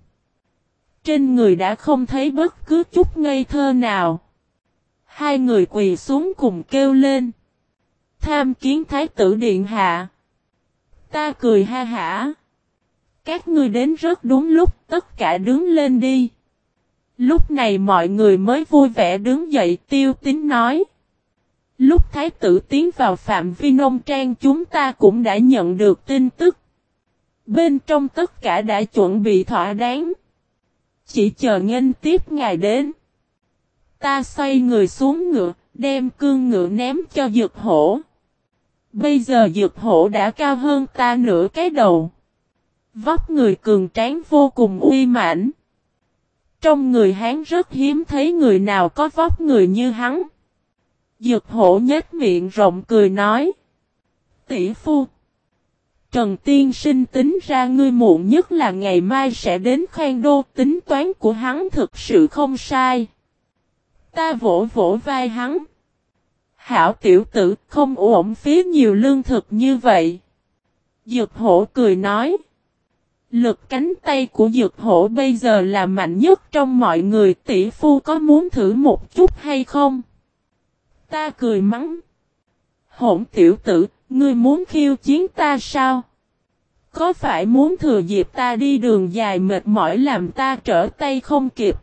Trên người đã không thấy bất cứ chút ngây thơ nào. Hai người quỳ xuống cùng kêu lên. Tham kiến thái tử điện hạ. Ta cười ha hả. Các ngươi đến rất đúng lúc, tất cả đứng lên đi. Lúc này mọi người mới vui vẻ đứng dậy tiêu tính nói. Lúc thái tử tiến vào phạm vi nông trang chúng ta cũng đã nhận được tin tức. Bên trong tất cả đã chuẩn bị thỏa đáng. Chỉ chờ nghênh tiếp ngài đến. Ta xoay người xuống ngựa, đem cương ngựa ném cho dược hổ. Bây giờ dược hổ đã cao hơn ta nửa cái đầu. Vóc người cường tráng vô cùng uy mãnh. Trong người hắn rất hiếm thấy người nào có vóc người như hắn. Dược hổ nhếch miệng rộng cười nói. Tỷ phu. Trần Tiên sinh tính ra ngươi muộn nhất là ngày mai sẽ đến khoan đô tính toán của hắn thực sự không sai. Ta vỗ vỗ vai hắn. Hảo tiểu tử không ổn phí nhiều lương thực như vậy. Dược hổ cười nói. Lực cánh tay của dược hổ bây giờ là mạnh nhất trong mọi người tỷ phu có muốn thử một chút hay không? Ta cười mắng. Hỗn tiểu tử, ngươi muốn khiêu chiến ta sao? Có phải muốn thừa dịp ta đi đường dài mệt mỏi làm ta trở tay không kịp?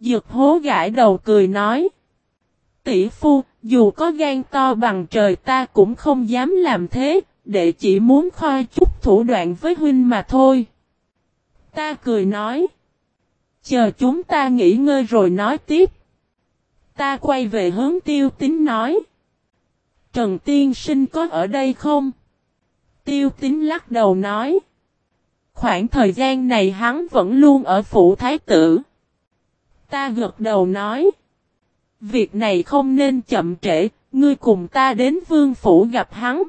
Dược hố gãi đầu cười nói. Tỷ phu, dù có gan to bằng trời ta cũng không dám làm thế, để chỉ muốn khoai chút thủ đoạn với huynh mà thôi. Ta cười nói. Chờ chúng ta nghỉ ngơi rồi nói tiếp. Ta quay về hướng tiêu tính nói. Trần Tiên Sinh có ở đây không? Tiêu tính lắc đầu nói. Khoảng thời gian này hắn vẫn luôn ở phủ thái tử. Ta gật đầu nói. Việc này không nên chậm trễ, ngươi cùng ta đến vương phủ gặp hắn.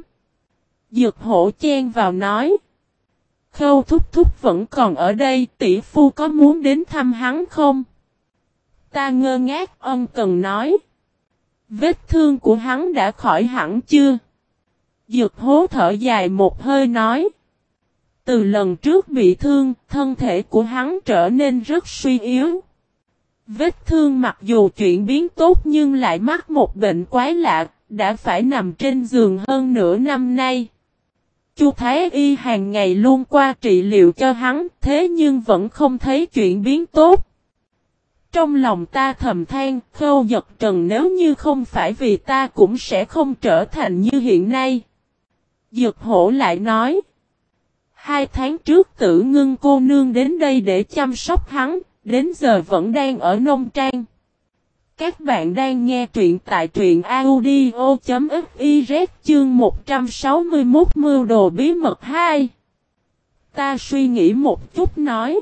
Dược hổ chen vào nói. Khâu thúc thúc vẫn còn ở đây, tỷ phu có muốn đến thăm hắn không? Ta ngơ ngác ân cần nói. Vết thương của hắn đã khỏi hẳn chưa? Dược hố thở dài một hơi nói. Từ lần trước bị thương, thân thể của hắn trở nên rất suy yếu. Vết thương mặc dù chuyển biến tốt nhưng lại mắc một bệnh quái lạ, đã phải nằm trên giường hơn nửa năm nay. Chu Thái Y hàng ngày luôn qua trị liệu cho hắn, thế nhưng vẫn không thấy chuyển biến tốt. Trong lòng ta thầm than, khâu giật trần nếu như không phải vì ta cũng sẽ không trở thành như hiện nay. Dược hổ lại nói. Hai tháng trước tử ngưng cô nương đến đây để chăm sóc hắn, đến giờ vẫn đang ở nông trang. Các bạn đang nghe truyện tại truyện audio.fiz chương 161 mưu đồ bí mật 2. Ta suy nghĩ một chút nói.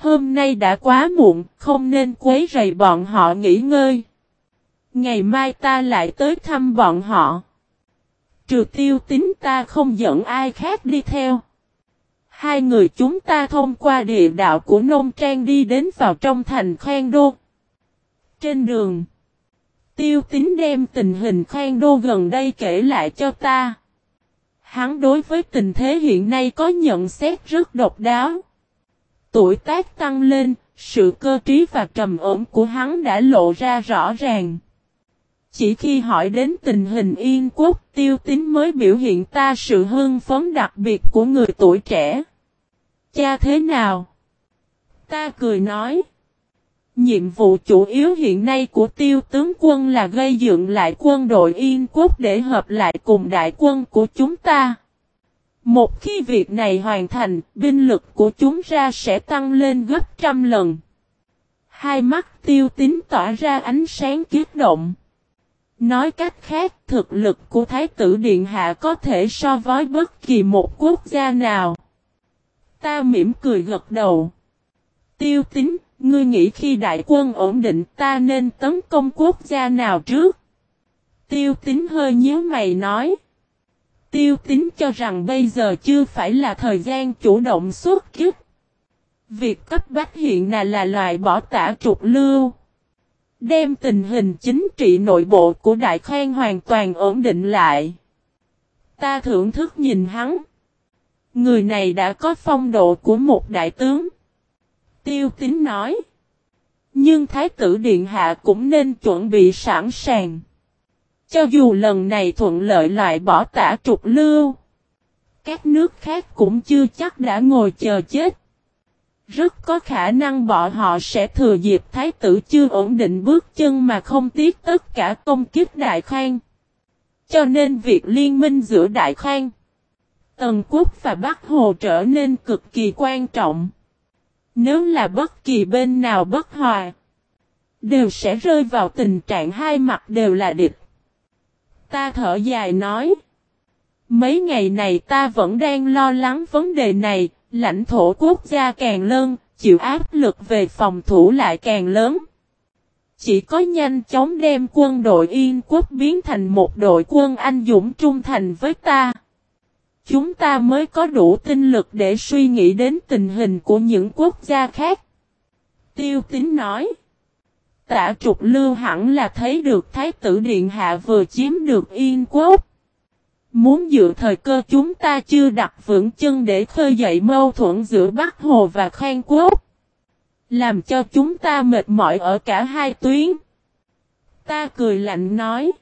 Hôm nay đã quá muộn, không nên quấy rầy bọn họ nghỉ ngơi. Ngày mai ta lại tới thăm bọn họ. Trừ tiêu tính ta không dẫn ai khác đi theo. Hai người chúng ta thông qua địa đạo của nông trang đi đến vào trong thành khoan đô. Trên đường, tiêu tính đem tình hình khoan đô gần đây kể lại cho ta. Hắn đối với tình thế hiện nay có nhận xét rất độc đáo. Tuổi tác tăng lên, sự cơ trí và trầm ổn của hắn đã lộ ra rõ ràng. Chỉ khi hỏi đến tình hình yên quốc tiêu tính mới biểu hiện ta sự hưng phấn đặc biệt của người tuổi trẻ. Cha thế nào? Ta cười nói. Nhiệm vụ chủ yếu hiện nay của tiêu tướng quân là gây dựng lại quân đội yên quốc để hợp lại cùng đại quân của chúng ta. Một khi việc này hoàn thành, binh lực của chúng ra sẽ tăng lên gấp trăm lần. Hai mắt tiêu tính tỏa ra ánh sáng kiết động. Nói cách khác, thực lực của Thái tử Điện Hạ có thể so với bất kỳ một quốc gia nào. Ta mỉm cười gật đầu. Tiêu tính, ngươi nghĩ khi đại quân ổn định ta nên tấn công quốc gia nào trước? Tiêu tính hơi nhíu mày nói. Tiêu tính cho rằng bây giờ chưa phải là thời gian chủ động xuất kích. Việc cấp bách hiện là là loại bỏ tả trục lưu. Đem tình hình chính trị nội bộ của Đại Khang hoàn toàn ổn định lại. Ta thưởng thức nhìn hắn. Người này đã có phong độ của một đại tướng. Tiêu tính nói. Nhưng Thái tử Điện Hạ cũng nên chuẩn bị sẵn sàng. Cho dù lần này thuận lợi lại bỏ tả trục lưu. Các nước khác cũng chưa chắc đã ngồi chờ chết. Rất có khả năng bọn họ sẽ thừa dịp thái tử chưa ổn định bước chân mà không tiếc tất cả công kiếp Đại Khang. Cho nên việc liên minh giữa Đại Khang, Tần Quốc và Bắc Hồ trở nên cực kỳ quan trọng. Nếu là bất kỳ bên nào bất hòa, đều sẽ rơi vào tình trạng hai mặt đều là địch. Ta thở dài nói. Mấy ngày này ta vẫn đang lo lắng vấn đề này, lãnh thổ quốc gia càng lớn, chịu áp lực về phòng thủ lại càng lớn. Chỉ có nhanh chóng đem quân đội Yên quốc biến thành một đội quân anh dũng trung thành với ta. Chúng ta mới có đủ tinh lực để suy nghĩ đến tình hình của những quốc gia khác. Tiêu tính nói. Tạ trục lưu hẳn là thấy được Thái tử Điện Hạ vừa chiếm được Yên quốc. Muốn dựa thời cơ chúng ta chưa đặt vững chân để khơi dậy mâu thuẫn giữa Bắc Hồ và Khang Quốc. Làm cho chúng ta mệt mỏi ở cả hai tuyến. Ta cười lạnh nói.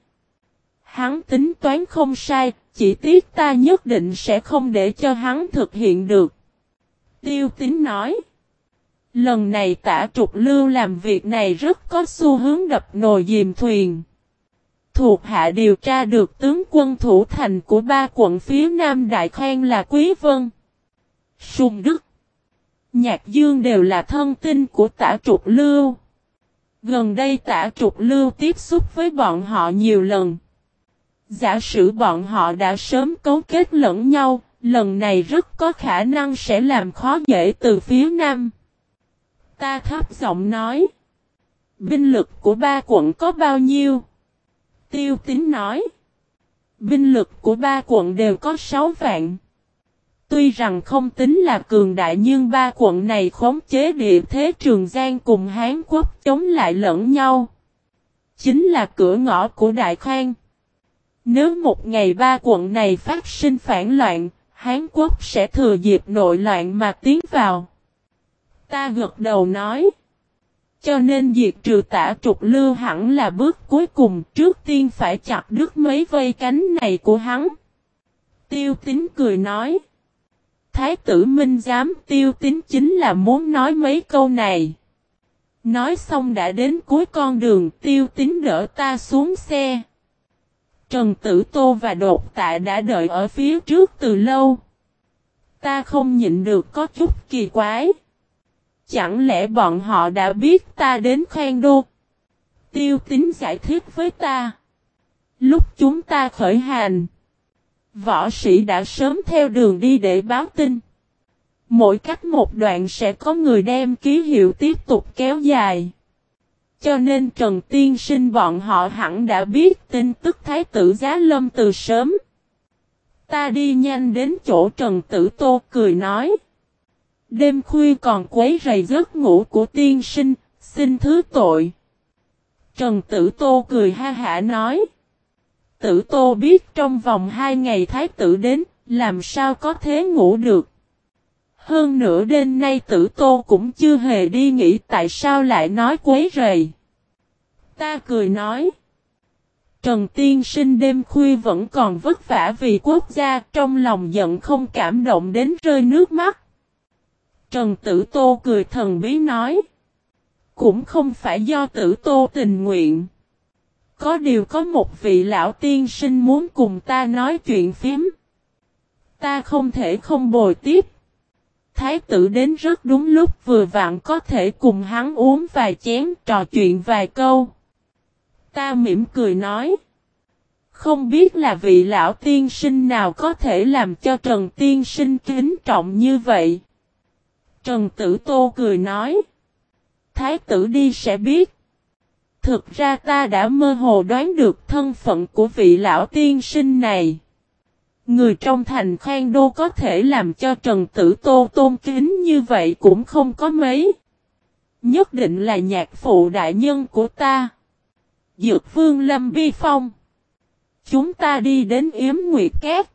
Hắn tính toán không sai, chỉ tiếc ta nhất định sẽ không để cho hắn thực hiện được. Tiêu tính nói. Lần này tả trục lưu làm việc này rất có xu hướng đập nồi dìm thuyền. Thuộc hạ điều tra được tướng quân thủ thành của ba quận phía Nam Đại Khang là Quý Vân, Sùng Đức, Nhạc Dương đều là thân tin của tả trục lưu. Gần đây tả trục lưu tiếp xúc với bọn họ nhiều lần. Giả sử bọn họ đã sớm cấu kết lẫn nhau, lần này rất có khả năng sẽ làm khó dễ từ phía Nam. Ta thấp giọng nói. Binh lực của ba quận có bao nhiêu? Tiêu tính nói. Binh lực của ba quận đều có 6 vạn. Tuy rằng không tính là cường đại nhưng ba quận này khống chế địa thế Trường Giang cùng Hán Quốc chống lại lẫn nhau. Chính là cửa ngõ của Đại Khang. Nếu một ngày ba quận này phát sinh phản loạn, Hán Quốc sẽ thừa dịp nội loạn mà tiến vào. Ta gật đầu nói. Cho nên diệt trừ tả trục lưu hẳn là bước cuối cùng, trước tiên phải chặt đứt mấy vây cánh này của hắn. Tiêu tính cười nói. Thái tử Minh giám, tiêu tính chính là muốn nói mấy câu này. Nói xong đã đến cuối con đường, tiêu tính đỡ ta xuống xe. Trần Tử Tô và Đột Tạ đã đợi ở phía trước từ lâu. Ta không nhịn được có chút kỳ quái. Chẳng lẽ bọn họ đã biết ta đến khoan đô? Tiêu tính giải thích với ta. Lúc chúng ta khởi hành. Võ sĩ đã sớm theo đường đi để báo tin. Mỗi cách một đoạn sẽ có người đem ký hiệu tiếp tục kéo dài. Cho nên Trần Tiên Sinh bọn họ hẳn đã biết tin tức Thái tử Giá Lâm từ sớm. Ta đi nhanh đến chỗ Trần Tử Tô, cười nói. Đêm khuya còn quấy rầy giấc ngủ của tiên sinh, xin thứ tội. Trần Tử Tô cười ha hả nói. Tử Tô biết trong vòng hai ngày thái tử đến, làm sao có thế ngủ được. Hơn nữa đêm nay Tử Tô cũng chưa hề đi nghĩ tại sao lại nói quấy rầy. Ta cười nói. Trần Tiên Sinh đêm khuya vẫn còn vất vả vì quốc gia trong lòng giận không cảm động đến rơi nước mắt. Trần Tử Tô cười thần bí nói. Cũng không phải do Tử Tô tình nguyện. Có điều có một vị lão tiên sinh muốn cùng ta nói chuyện phím. Ta không thể không bồi tiếp. Thái tử đến rất đúng lúc vừa vặn có thể cùng hắn uống vài chén trò chuyện vài câu. Ta mỉm cười nói. Không biết là vị lão tiên sinh nào có thể làm cho Trần tiên sinh kính trọng như vậy. Trần Tử Tô cười nói. Thái tử đi sẽ biết. Thực ra ta đã mơ hồ đoán được thân phận của vị lão tiên sinh này. Người trong thành khoan đô có thể làm cho Trần Tử Tô tôn kính như vậy cũng không có mấy. Nhất định là nhạc phụ đại nhân của ta. Dược vương Lâm Bi Phong. Chúng ta đi đến Yếm Nguyệt Cát.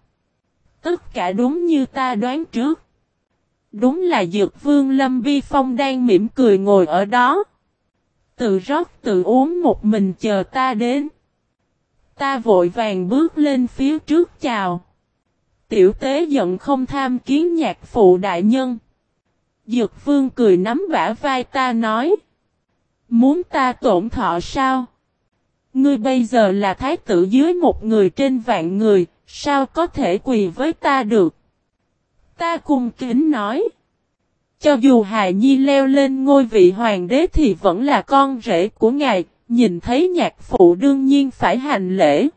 Tất cả đúng như ta đoán trước. Đúng là Dược Vương Lâm Vi Phong đang mỉm cười ngồi ở đó. Tự rót tự uống một mình chờ ta đến. Ta vội vàng bước lên phía trước chào. Tiểu tế giận không tham kiến nhạc phụ đại nhân. Dược Vương cười nắm bả vai ta nói. Muốn ta tổn thọ sao? Ngươi bây giờ là thái tử dưới một người trên vạn người, sao có thể quỳ với ta được? Ta cung kính nói. Cho dù Hài Nhi leo lên ngôi vị hoàng đế thì vẫn là con rể của ngài, nhìn thấy nhạc phụ đương nhiên phải hành lễ.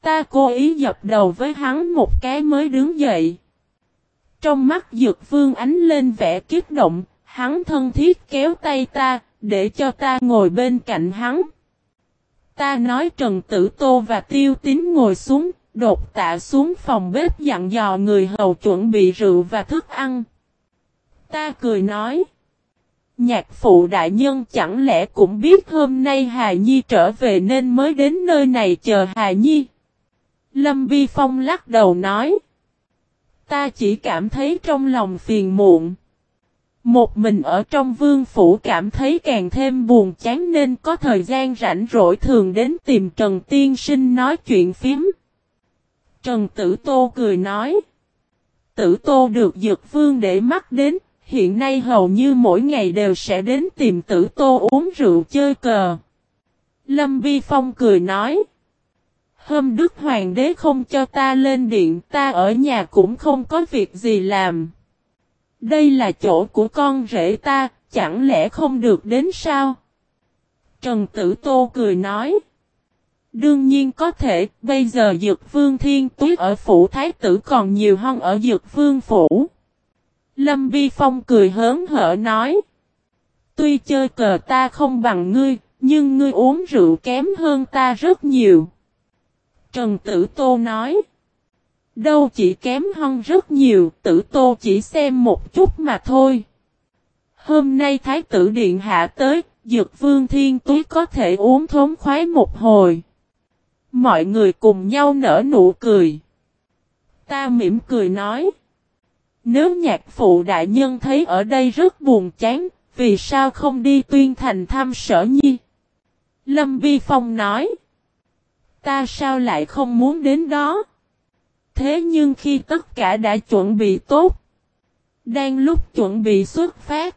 Ta cố ý dập đầu với hắn một cái mới đứng dậy. Trong mắt Dược Vương ánh lên vẻ kiếp động, hắn thân thiết kéo tay ta, để cho ta ngồi bên cạnh hắn. Ta nói Trần Tử Tô và Tiêu Tín ngồi xuống, đột tạ xuống phòng bếp dặn dò người hầu chuẩn bị rượu và thức ăn. Ta cười nói. Nhạc phụ đại nhân chẳng lẽ cũng biết hôm nay Hà Nhi trở về nên mới đến nơi này chờ Hà Nhi. Lâm Vi Phong lắc đầu nói. Ta chỉ cảm thấy trong lòng phiền muộn. Một mình ở trong vương phủ cảm thấy càng thêm buồn chán nên có thời gian rảnh rỗi thường đến tìm Trần Tiên Sinh nói chuyện phím. Trần Tử Tô cười nói. Tử Tô được Dược Vương để mắt đến, hiện nay hầu như mỗi ngày đều sẽ đến tìm Tử Tô uống rượu chơi cờ. Lâm Vi Phong cười nói. Hôm Đức Hoàng đế không cho ta lên điện, ta ở nhà cũng không có việc gì làm. Đây là chỗ của con rể ta, chẳng lẽ không được đến sao? Trần Tử Tô cười nói. Đương nhiên có thể, bây giờ Dược Vương Thiên Tuyết ở phủ Thái tử còn nhiều hơn ở Dược Vương phủ. Lâm Vi Phong cười hớn hở nói. Tuy chơi cờ ta không bằng ngươi, nhưng ngươi uống rượu kém hơn ta rất nhiều. Trần Tử Tô nói. Đâu chỉ kém hơn rất nhiều, tử tô chỉ xem một chút mà thôi. Hôm nay Thái tử Điện Hạ tới, Dược Vương Thiên Túy có thể uống thốn khoái một hồi. Mọi người cùng nhau nở nụ cười. Ta mỉm cười nói. Nếu nhạc phụ đại nhân thấy ở đây rất buồn chán, vì sao không đi tuyên thành thăm sở nhi? Lâm Vi Phong nói. Ta sao lại không muốn đến đó? Thế nhưng khi tất cả đã chuẩn bị tốt, đang lúc chuẩn bị xuất phát,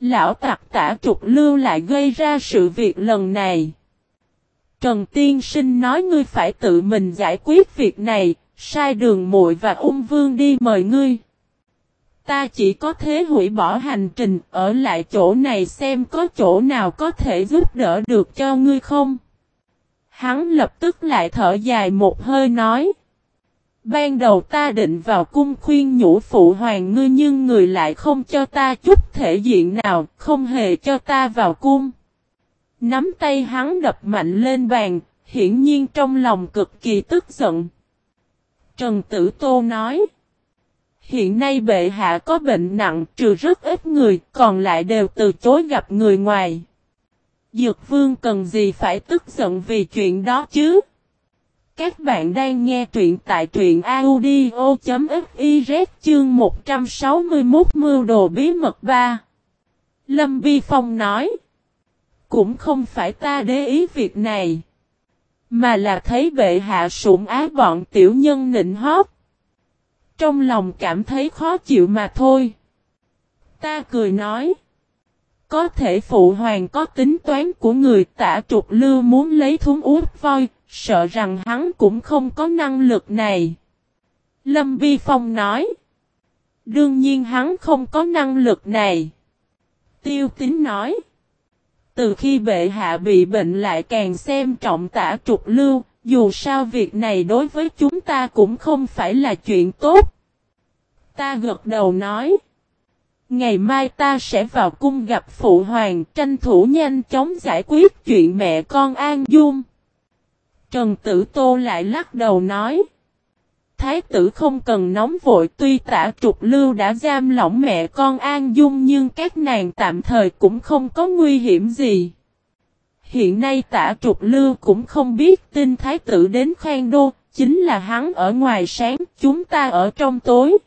lão tặc tả trục lưu lại gây ra sự việc lần này. Trần Tiên Sinh nói ngươi phải tự mình giải quyết việc này, sai đường muội và ung vương đi mời ngươi. Ta chỉ có thế hủy bỏ hành trình, ở lại chỗ này xem có chỗ nào có thể giúp đỡ được cho ngươi không. Hắn lập tức lại thở dài một hơi nói. Ban đầu ta định vào cung khuyên nhủ phụ hoàng ngươi nhưng người lại không cho ta chút thể diện nào, không hề cho ta vào cung. Nắm tay hắn đập mạnh lên bàn, hiển nhiên trong lòng cực kỳ tức giận. Trần Tử Tô nói, hiện nay bệ hạ có bệnh nặng trừ rất ít người, còn lại đều từ chối gặp người ngoài. Dược vương cần gì phải tức giận vì chuyện đó chứ? Các bạn đang nghe truyện tại truyện audio.fiz chương 161 mưu đồ bí mật 3. Lâm Vi Phong nói. Cũng không phải ta để ý việc này. Mà là thấy bệ hạ sủng ái bọn tiểu nhân nịnh hót. Trong lòng cảm thấy khó chịu mà thôi. Ta cười nói. Có thể phụ hoàng có tính toán của người tả trục lưu muốn lấy thúng út voi, sợ rằng hắn cũng không có năng lực này. Lâm Vi Phong nói. Đương nhiên hắn không có năng lực này. Tiêu tính nói. Từ khi bệ hạ bị bệnh lại càng xem trọng tả trục lưu, dù sao việc này đối với chúng ta cũng không phải là chuyện tốt. Ta gật đầu nói. Ngày mai ta sẽ vào cung gặp phụ hoàng tranh thủ nhanh chóng giải quyết chuyện mẹ con An Dung. Trần Tử Tô lại lắc đầu nói. Thái tử không cần nóng vội tuy tả trục lưu đã giam lỏng mẹ con An Dung nhưng các nàng tạm thời cũng không có nguy hiểm gì. Hiện nay tả trục lưu cũng không biết tin thái tử đến khoan đô, chính là hắn ở ngoài sáng, chúng ta ở trong tối.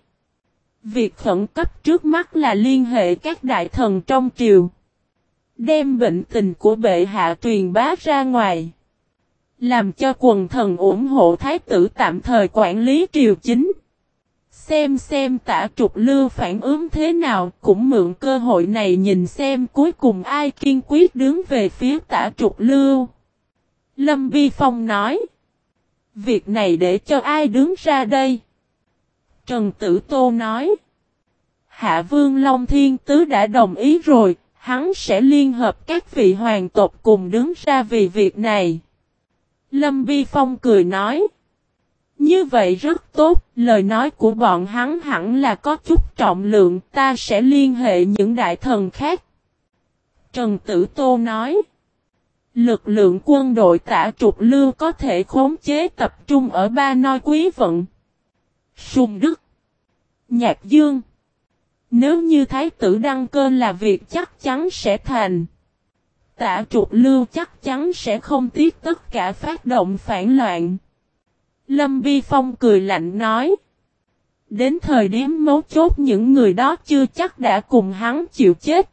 Việc khẩn cấp trước mắt là liên hệ các đại thần trong triều. Đem bệnh tình của bệ hạ truyền bá ra ngoài. Làm cho quần thần ủng hộ thái tử tạm thời quản lý triều chính. Xem xem tả trục lưu phản ứng thế nào cũng mượn cơ hội này nhìn xem cuối cùng ai kiên quyết đứng về phía tả trục lưu. Lâm Vi Phong nói. Việc này để cho ai đứng ra đây? Trần Tử Tô nói. Hạ Vương Long Thiên Tứ đã đồng ý rồi, hắn sẽ liên hợp các vị hoàng tộc cùng đứng ra vì việc này. Lâm Vi Phong cười nói. Như vậy rất tốt, lời nói của bọn hắn hẳn là có chút trọng lượng, ta sẽ liên hệ những đại thần khác. Trần Tử Tô nói. Lực lượng quân đội tả trục lưu có thể khống chế tập trung ở ba noi quý vận. Sùng Đức. Nhạc Dương. Nếu như Thái tử đăng cơ là việc chắc chắn sẽ thành. Tả trục lưu chắc chắn sẽ không tiếc tất cả phát động phản loạn. Lâm Vi Phong cười lạnh nói. Đến thời điểm mấu chốt những người đó chưa chắc đã cùng hắn chịu chết.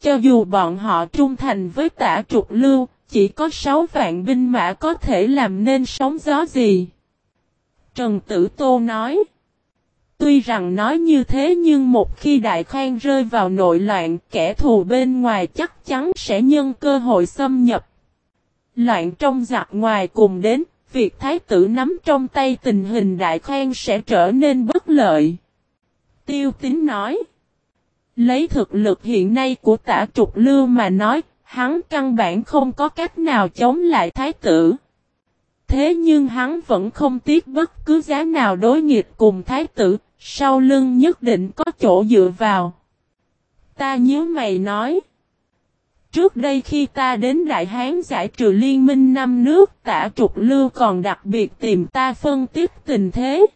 Cho dù bọn họ trung thành với tả trục lưu, chỉ có 6 vạn binh mã có thể làm nên sóng gió gì. Trần Tử Tô nói. Tuy rằng nói như thế nhưng một khi Đại Khang rơi vào nội loạn, kẻ thù bên ngoài chắc chắn sẽ nhân cơ hội xâm nhập. Loạn trong giặc ngoài cùng đến, việc thái tử nắm trong tay tình hình Đại Khang sẽ trở nên bất lợi. Tiêu tín nói. Lấy thực lực hiện nay của tả trục lưu mà nói, hắn căn bản không có cách nào chống lại thái tử. Thế nhưng hắn vẫn không tiếc bất cứ giá nào đối nghịch cùng thái tử, sau lưng nhất định có chỗ dựa vào. Ta nhớ mày nói. Trước đây khi ta đến Đại Hán giải trừ liên minh năm nước tả trục lưu còn đặc biệt tìm ta phân tích tình thế.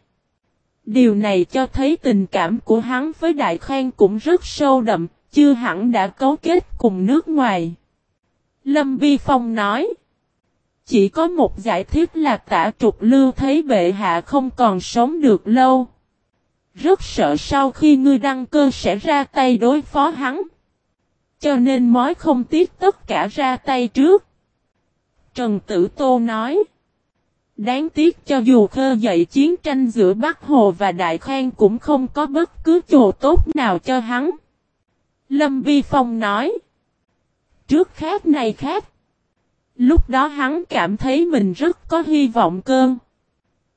Điều này cho thấy tình cảm của hắn với Đại Khang cũng rất sâu đậm, chưa hẳn đã cấu kết cùng nước ngoài. Lâm Vi Phong nói. Chỉ có một giải thích là tả trục lưu thấy bệ hạ không còn sống được lâu. Rất sợ sau khi ngươi đăng cơ sẽ ra tay đối phó hắn. Cho nên mói không tiếc tất cả ra tay trước. Trần Tử Tô nói. Đáng tiếc cho dù khơ dậy chiến tranh giữa Bắc Hồ và Đại Khang cũng không có bất cứ chỗ tốt nào cho hắn. Lâm Vi Phong nói. Trước khác này khác. Lúc đó hắn cảm thấy mình rất có hy vọng cơn.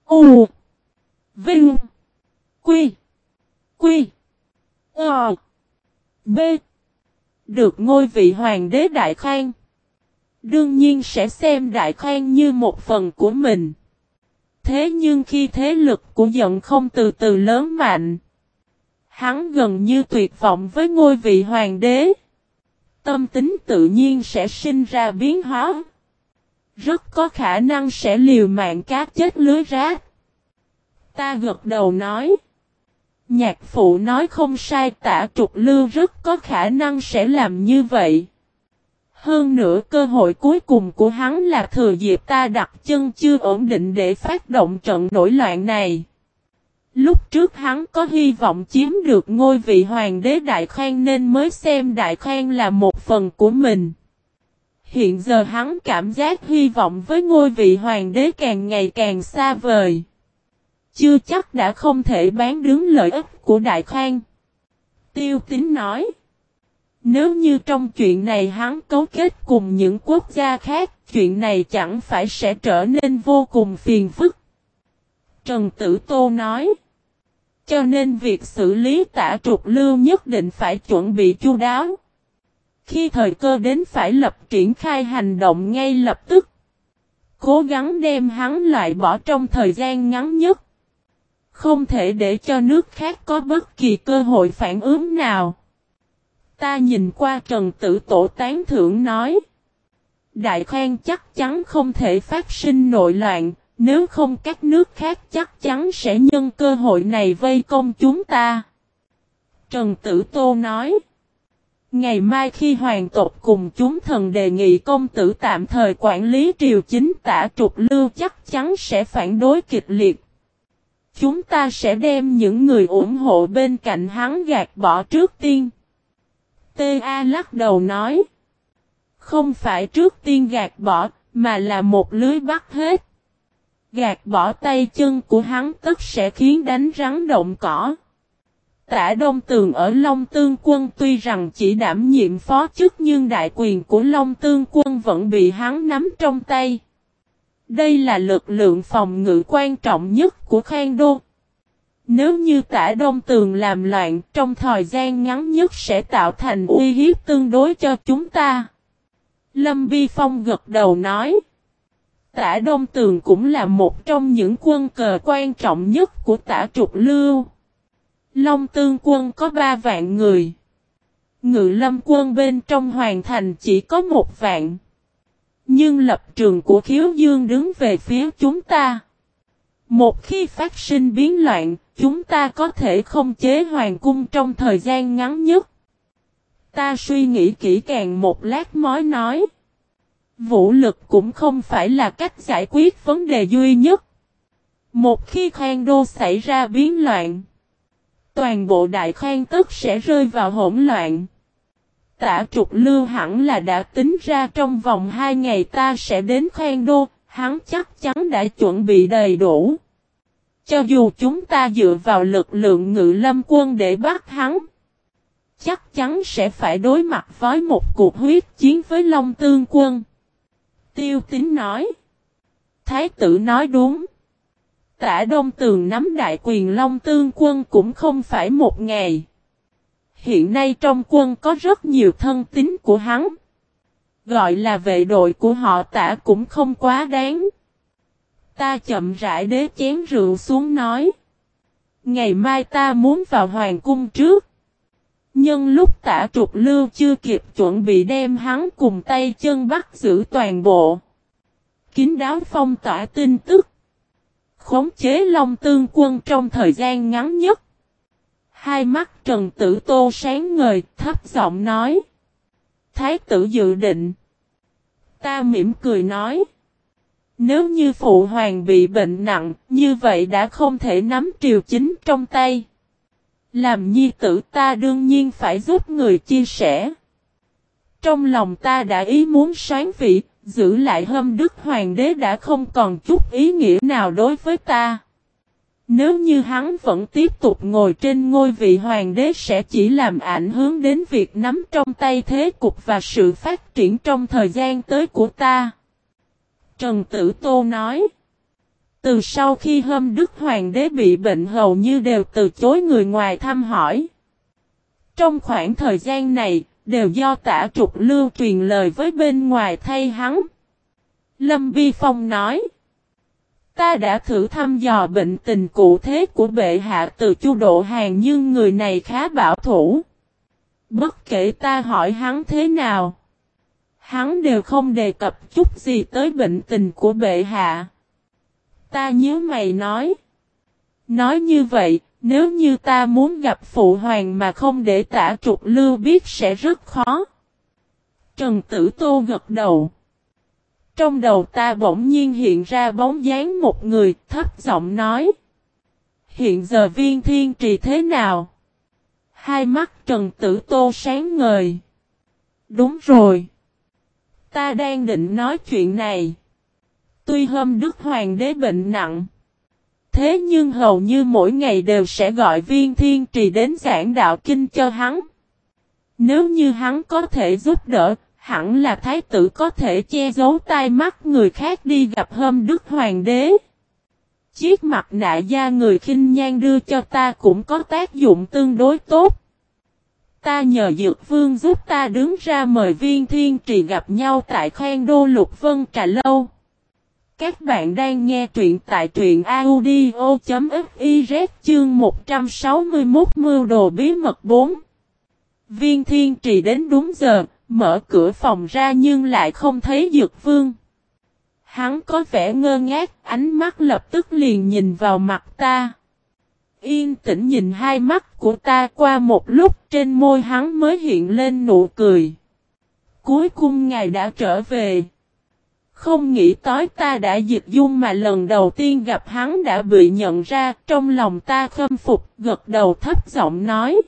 U. Vinh. Quy. Quy. Ờ. B. Được ngôi vị hoàng đế Đại Khang. Đương nhiên sẽ xem Đại Khang như một phần của mình. Thế nhưng khi thế lực của giận không từ từ lớn mạnh. Hắn gần như tuyệt vọng với ngôi vị hoàng đế. Tâm tính tự nhiên sẽ sinh ra biến hóa. Rất có khả năng sẽ liều mạng cá chết lưới rác. Ta gật đầu nói. Nhạc phụ nói không sai, tả trục lưu rất có khả năng sẽ làm như vậy. Hơn nữa, cơ hội cuối cùng của hắn là thừa dịp ta đặt chân chưa ổn định để phát động trận nổi loạn này. Lúc trước hắn có hy vọng chiếm được ngôi vị hoàng đế Đại Khang nên mới xem Đại Khang là một phần của mình. Hiện giờ hắn cảm giác hy vọng với ngôi vị hoàng đế càng ngày càng xa vời. Chưa chắc đã không thể bán đứng lợi ích của Đại Khang. Tiêu tín nói. Nếu như trong chuyện này hắn cấu kết cùng những quốc gia khác, chuyện này chẳng phải sẽ trở nên vô cùng phiền phức. Trần Tử Tô nói. Cho nên việc xử lý tả trục lưu nhất định phải chuẩn bị chu đáo. Khi thời cơ đến phải lập triển khai hành động ngay lập tức. Cố gắng đem hắn loại bỏ trong thời gian ngắn nhất. Không thể để cho nước khác có bất kỳ cơ hội phản ứng nào. Ta nhìn qua Trần Tử Tổ tán thưởng nói. Đại khoan chắc chắn không thể phát sinh nội loạn, nếu không các nước khác chắc chắn sẽ nhân cơ hội này vây công chúng ta. Trần Tử Tô nói. Ngày mai khi hoàng tộc cùng chúng thần đề nghị công tử tạm thời quản lý triều chính tả trục lưu chắc chắn sẽ phản đối kịch liệt. Chúng ta sẽ đem những người ủng hộ bên cạnh hắn gạt bỏ trước tiên. T.A. lắc đầu nói. Không phải trước tiên gạt bỏ, mà là một lưới bắt hết. Gạt bỏ tay chân của hắn tất sẽ khiến đánh rắn động cỏ. Tả Đông Tường ở Long Tương Quân tuy rằng chỉ đảm nhiệm phó chức nhưng đại quyền của Long Tương Quân vẫn bị hắn nắm trong tay. Đây là lực lượng phòng ngự quan trọng nhất của Khang Đô. Nếu như tả Đông Tường làm loạn, trong thời gian ngắn nhất sẽ tạo thành uy hiếp tương đối cho chúng ta. Lâm Vi Phong gật đầu nói. Tả Đông Tường cũng là một trong những quân cờ quan trọng nhất của tả trục lưu. Long Tương quân có ba vạn người. Ngự lâm quân bên trong hoàn thành chỉ có một vạn. Nhưng lập trường của khiếu dương đứng về phía chúng ta. Một khi phát sinh biến loạn, chúng ta có thể không chế hoàng cung trong thời gian ngắn nhất. Ta suy nghĩ kỹ càng một lát mới nói. Vũ lực cũng không phải là cách giải quyết vấn đề duy nhất. Một khi khoan đô xảy ra biến loạn, toàn bộ đại khoan tức sẽ rơi vào hỗn loạn. Tả trục lưu hẳn là đã tính ra trong vòng 2 ngày ta sẽ đến khoan đô, hắn chắc chắn đã chuẩn bị đầy đủ. Cho dù chúng ta dựa vào lực lượng ngự lâm quân để bắt hắn, chắc chắn sẽ phải đối mặt với một cuộc huyết chiến với Long Tương quân. Tiêu tín nói. Thái tử nói đúng. Tả Đông Tường nắm đại quyền Long Tương quân cũng không phải một ngày. Hiện nay trong quân có rất nhiều thân tín của hắn. Gọi là vệ đội của họ tả cũng không quá đáng. Ta chậm rãi đế chén rượu xuống nói. Ngày mai ta muốn vào hoàng cung trước. Nhưng lúc tả trục lưu chưa kịp chuẩn bị đem hắn cùng tay chân bắt giữ toàn bộ. Kín đáo phong tỏa tin tức. Khống chế Long Tương quân trong thời gian ngắn nhất. Hai mắt Trần Tử Tô sáng ngời, thấp giọng nói. Thái tử dự định. Ta mỉm cười nói. Nếu như phụ hoàng bị bệnh nặng, như vậy đã không thể nắm triều chính trong tay. Làm nhi tử ta đương nhiên phải giúp người chia sẻ. Trong lòng ta đã ý muốn sáng vị, giữ lại hâm đức hoàng đế đã không còn chút ý nghĩa nào đối với ta. Nếu như hắn vẫn tiếp tục ngồi trên ngôi vị hoàng đế sẽ chỉ làm ảnh hưởng đến việc nắm trong tay thế cục và sự phát triển trong thời gian tới của ta. Trần Tử Tô nói. Từ sau khi hâm đức hoàng đế bị bệnh hầu như đều từ chối người ngoài thăm hỏi. Trong khoảng thời gian này, đều do tả trục lưu truyền lời với bên ngoài thay hắn. Lâm Vi Phong nói. Ta đã thử thăm dò bệnh tình cụ thể của bệ hạ từ chu độ hàng nhưng người này khá bảo thủ. Bất kể ta hỏi hắn thế nào. Hắn đều không đề cập chút gì tới bệnh tình của bệ hạ. Ta nhớ mày nói. Nói như vậy, nếu như ta muốn gặp phụ hoàng mà không để tả trục lưu biết sẽ rất khó. Trần Tử Tô gật đầu. Trong đầu ta bỗng nhiên hiện ra bóng dáng một người thấp giọng nói. Hiện giờ viên thiên trì thế nào? Hai mắt Trần Tử Tô sáng ngời. Đúng rồi. Ta đang định nói chuyện này. Tuy hôm Đức Hoàng đế bệnh nặng. Thế nhưng hầu như mỗi ngày đều sẽ gọi viên thiên trì đến giảng đạo kinh cho hắn. Nếu như hắn có thể giúp đỡ, hẳn là thái tử có thể che giấu tai mắt người khác đi gặp hôm Đức Hoàng đế. Chiếc mặt nạ da người khinh nhan đưa cho ta cũng có tác dụng tương đối tốt. Ta nhờ Dược Vương giúp ta đứng ra mời viên thiên trì gặp nhau tại khoan đô lục vân trà lâu. Các bạn đang nghe truyện tại truyện audio.fiz chương 161 mưu đồ bí mật 4. Viên thiên trì đến đúng giờ, mở cửa phòng ra nhưng lại không thấy dược vương. Hắn có vẻ ngơ ngác, ánh mắt lập tức liền nhìn vào mặt ta. Yên tĩnh nhìn hai mắt của ta qua một lúc trên môi hắn mới hiện lên nụ cười. Cuối cùng ngài đã trở về. Không nghĩ tới ta đã dịch dung mà lần đầu tiên gặp hắn đã bị nhận ra, trong lòng ta khâm phục, gật đầu thấp giọng nói.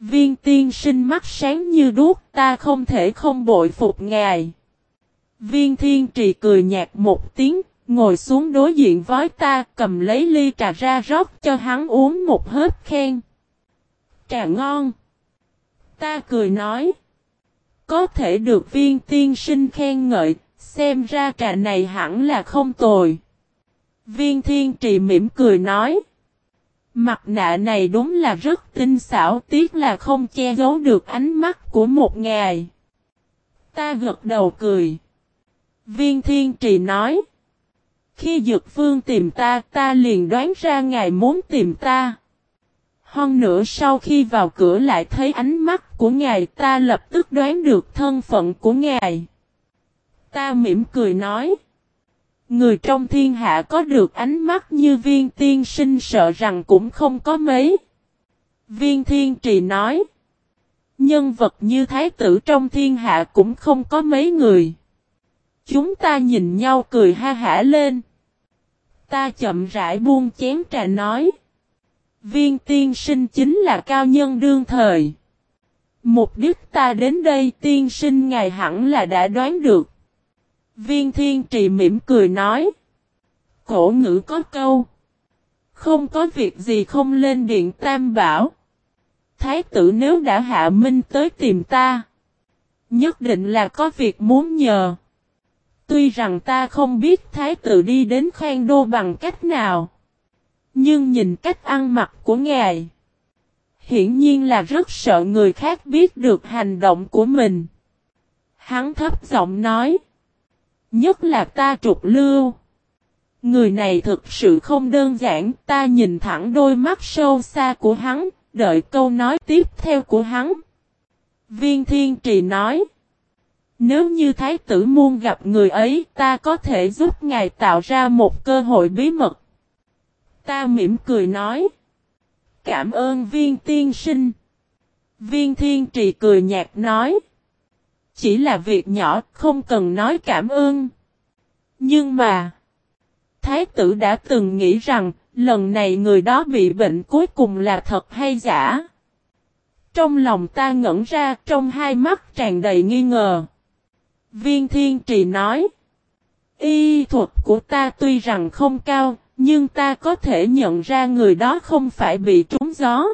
Viên tiên sinh mắt sáng như đuốc, ta không thể không bội phục ngài. Viên thiên trì cười nhạt một tiếng, ngồi xuống đối diện với ta, cầm lấy ly trà ra rót cho hắn uống một hớp khen. Trà ngon. Ta cười nói. Có thể được viên tiên sinh khen ngợi, Xem ra trà này hẳn là không tồi. Viên thiên trì mỉm cười nói. Mặt nạ này đúng là rất tinh xảo, tiếc là không che giấu được ánh mắt của một ngài. Ta gật đầu cười. Viên thiên trì nói. Khi dược phương tìm ta ta liền đoán ra ngài muốn tìm ta. Hơn nữa sau khi vào cửa lại thấy ánh mắt của ngài, ta lập tức đoán được thân phận của ngài. Ta mỉm cười nói. Người trong thiên hạ có được ánh mắt như viên tiên sinh sợ rằng cũng không có mấy. Viên thiên trì nói. Nhân vật như thái tử trong thiên hạ cũng không có mấy người. Chúng ta nhìn nhau cười ha hả lên. Ta chậm rãi buông chén trà nói. Viên tiên sinh chính là cao nhân đương thời. Mục đích ta đến đây tiên sinh ngài hẳn là đã đoán được. Viên thiên trì mỉm cười nói. Cổ ngữ có câu. Không có việc gì không lên điện tam bảo. Thái tử nếu đã hạ minh tới tìm ta. Nhất định là có việc muốn nhờ. Tuy rằng ta không biết thái tử đi đến khoan đô bằng cách nào. Nhưng nhìn cách ăn mặc của ngài. Hiển nhiên là rất sợ người khác biết được hành động của mình. Hắn thấp giọng nói. Nhất là ta trục lưu. Người này thực sự không đơn giản, ta nhìn thẳng đôi mắt sâu xa của hắn, đợi câu nói tiếp theo của hắn. Viên thiên trì nói. Nếu như thái tử muôn gặp người ấy, ta có thể giúp ngài tạo ra một cơ hội bí mật. Ta mỉm cười nói. Cảm ơn viên tiên sinh. Viên thiên trì cười nhạt nói. Chỉ là việc nhỏ, không cần nói cảm ơn. Nhưng mà, Thái tử đã từng nghĩ rằng, lần này người đó bị bệnh cuối cùng là thật hay giả. Trong lòng ta ngẩn ra, trong hai mắt tràn đầy nghi ngờ. Viên thiên trì nói, Y thuật của ta tuy rằng không cao, nhưng ta có thể nhận ra người đó không phải bị trúng gió.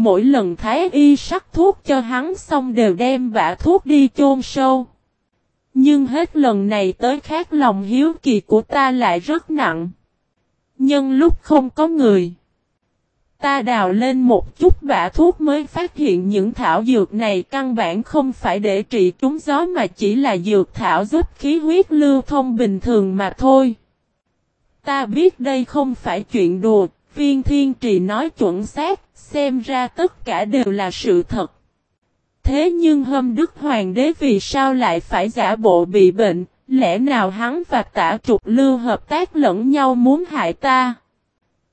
Mỗi lần thái y sắc thuốc cho hắn xong đều đem bả thuốc đi chôn sâu. Nhưng hết lần này tới khác lòng hiếu kỳ của ta lại rất nặng. Nhân lúc không có người. Ta đào lên một chút bả thuốc mới phát hiện những thảo dược này căn bản không phải để trị trúng gió mà chỉ là dược thảo giúp khí huyết lưu thông bình thường mà thôi. Ta biết đây không phải chuyện đùa, viên thiên trì nói chuẩn xác, xem ra tất cả đều là sự thật. Thế nhưng hâm đức hoàng đế vì sao lại phải giả bộ bị bệnh, lẽ nào hắn và tả trục lưu hợp tác lẫn nhau muốn hại ta?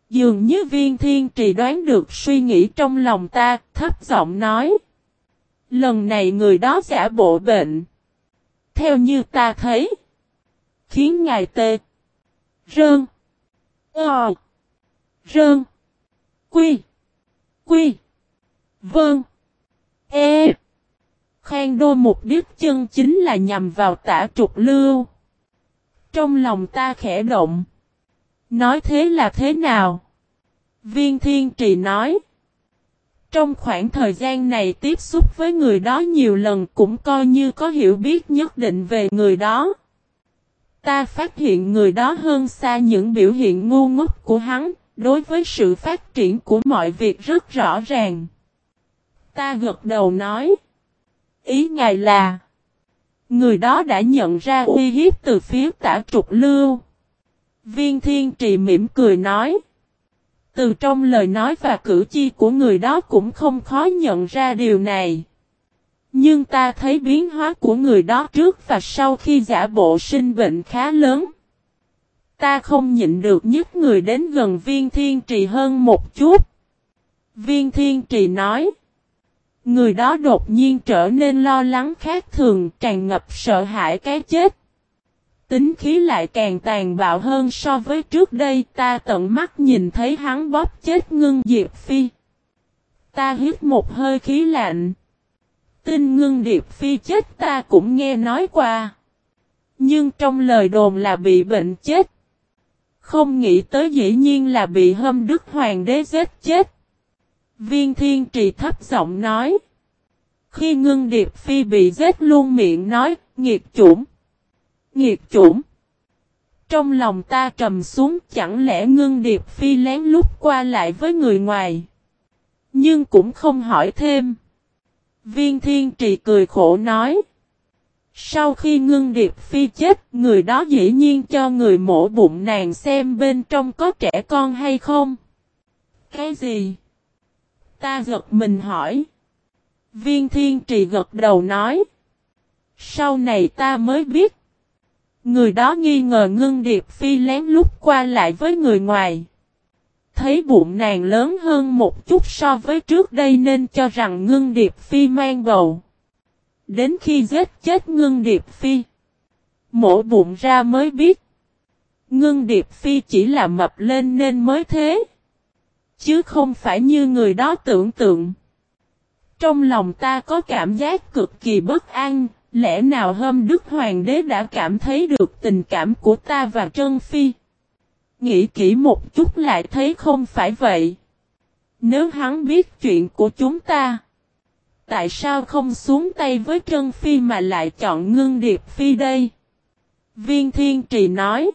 Dường như viên thiên trì đoán được suy nghĩ trong lòng ta, thấp giọng nói. Lần này người đó giả bộ bệnh. Theo như ta thấy. Khiến ngài tê. Rơn. Ờ. Rơn. Quy. Quy. Vâng. E. Khang đô mục đích chân chính là nhằm vào tả trục lưu. Trong lòng ta khẽ động. Nói thế là thế nào? Viên thiên trì nói. Trong khoảng thời gian này tiếp xúc với người đó nhiều lần cũng coi như có hiểu biết nhất định về người đó. Ta phát hiện người đó hơn xa những biểu hiện ngu ngốc của hắn, đối với sự phát triển của mọi việc rất rõ ràng. Ta gật đầu nói. Ý ngài là, người đó đã nhận ra uy hiếp từ phía tả trục lưu. Viên thiên trì mỉm cười nói. Từ trong lời nói và cử chi của người đó cũng không khó nhận ra điều này. Nhưng ta thấy biến hóa của người đó trước và sau khi giả bộ sinh bệnh khá lớn. Ta không nhịn được nhất người đến gần viên thiên trì hơn một chút. Viên thiên trì nói. Người đó đột nhiên trở nên lo lắng khác thường, tràn ngập sợ hãi cái chết. Tính khí lại càng tàn bạo hơn so với trước đây, ta tận mắt nhìn thấy hắn bóp chết ngưng Diệp Phi. Ta hít một hơi khí lạnh. Tin ngưng Diệp Phi chết ta cũng nghe nói qua. Nhưng trong lời đồn là bị bệnh chết. Không nghĩ tới dĩ nhiên là bị hâm đức hoàng đế giết chết. Viên thiên trì thấp giọng nói. Khi ngưng điệp phi bị giết luôn miệng nói, nghiệt chủng. Nghiệt chủng. Trong lòng ta trầm xuống chẳng lẽ ngưng điệp phi lén lút qua lại với người ngoài. Nhưng cũng không hỏi thêm. Viên thiên trì cười khổ nói. Sau khi ngưng điệp phi chết, người đó dĩ nhiên cho người mổ bụng nàng xem bên trong có trẻ con hay không. Cái gì? Ta gật mình hỏi. Viên thiên trì gật đầu nói. Sau này ta mới biết. Người đó nghi ngờ ngưng điệp phi lén lút qua lại với người ngoài. Thấy bụng nàng lớn hơn một chút so với trước đây nên cho rằng ngưng điệp phi mang bầu. Đến khi giết chết ngưng điệp phi. Mổ bụng ra mới biết. Ngưng Điệp Phi chỉ là mập lên nên mới thế. Chứ không phải như người đó tưởng tượng. Trong lòng ta có cảm giác cực kỳ bất an, lẽ nào hôm Đức Hoàng đế đã cảm thấy được tình cảm của ta và Trân Phi? Nghĩ kỹ một chút lại thấy không phải vậy. Nếu hắn biết chuyện của chúng ta, tại sao không xuống tay với Trân Phi mà lại chọn Ngưng Điệp Phi đây? Viên Thiên Trì nói.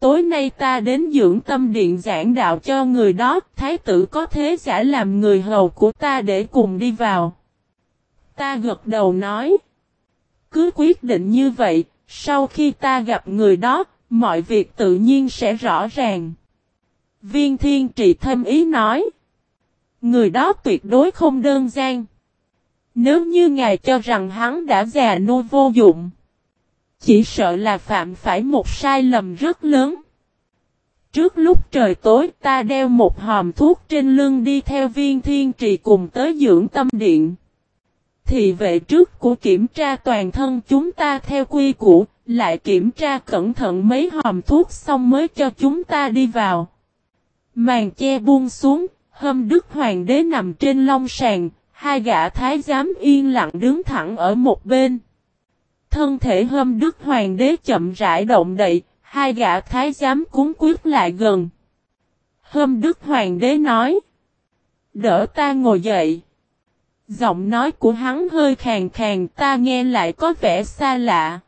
Tối nay ta đến dưỡng tâm điện giảng đạo cho người đó, thái tử có thế giả làm người hầu của ta để cùng đi vào. Ta gật đầu nói. Cứ quyết định như vậy, sau khi ta gặp người đó, mọi việc tự nhiên sẽ rõ ràng. Viên thiên trì thâm ý nói. Người đó tuyệt đối không đơn giản. Nếu như ngài cho rằng hắn đã già nô vô dụng. Chỉ sợ là phạm phải một sai lầm rất lớn. Trước lúc trời tối ta đeo một hòm thuốc trên lưng đi theo viên thiên trì cùng tới dưỡng tâm điện. Thì vệ trước của kiểm tra toàn thân chúng ta theo quy củ, lại kiểm tra cẩn thận mấy hòm thuốc xong mới cho chúng ta đi vào. Màn che buông xuống, hâm đức hoàng đế nằm trên long sàn, hai gã thái giám yên lặng đứng thẳng ở một bên. Thân thể hâm đức hoàng đế chậm rãi động đậy, hai gã thái giám cúng quyết lại gần. Hâm đức hoàng đế nói. Đỡ ta ngồi dậy. Giọng nói của hắn hơi khàn khàn ta nghe lại có vẻ xa lạ.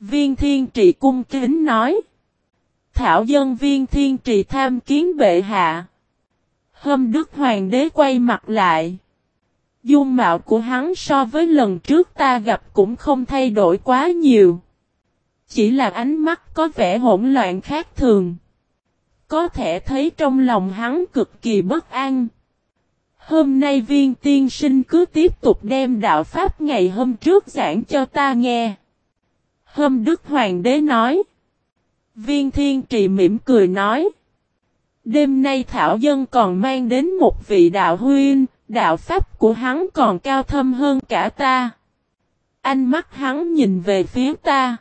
Viên thiên trị cung kính nói. Thảo dân viên thiên trì tham kiến bệ hạ. Hâm đức hoàng đế quay mặt lại. Dung mạo của hắn so với lần trước ta gặp cũng không thay đổi quá nhiều. Chỉ là ánh mắt có vẻ hỗn loạn khác thường. Có thể thấy trong lòng hắn cực kỳ bất an. Hôm nay viên tiên sinh cứ tiếp tục đem đạo Pháp ngày hôm trước giảng cho ta nghe. Hôm Đức Hoàng đế nói. Viên thiên trì mỉm cười nói. Đêm nay Thảo Dân còn mang đến một vị đạo huyên, đạo Pháp của hắn còn cao thâm hơn cả ta. Ánh mắt hắn nhìn về phía ta.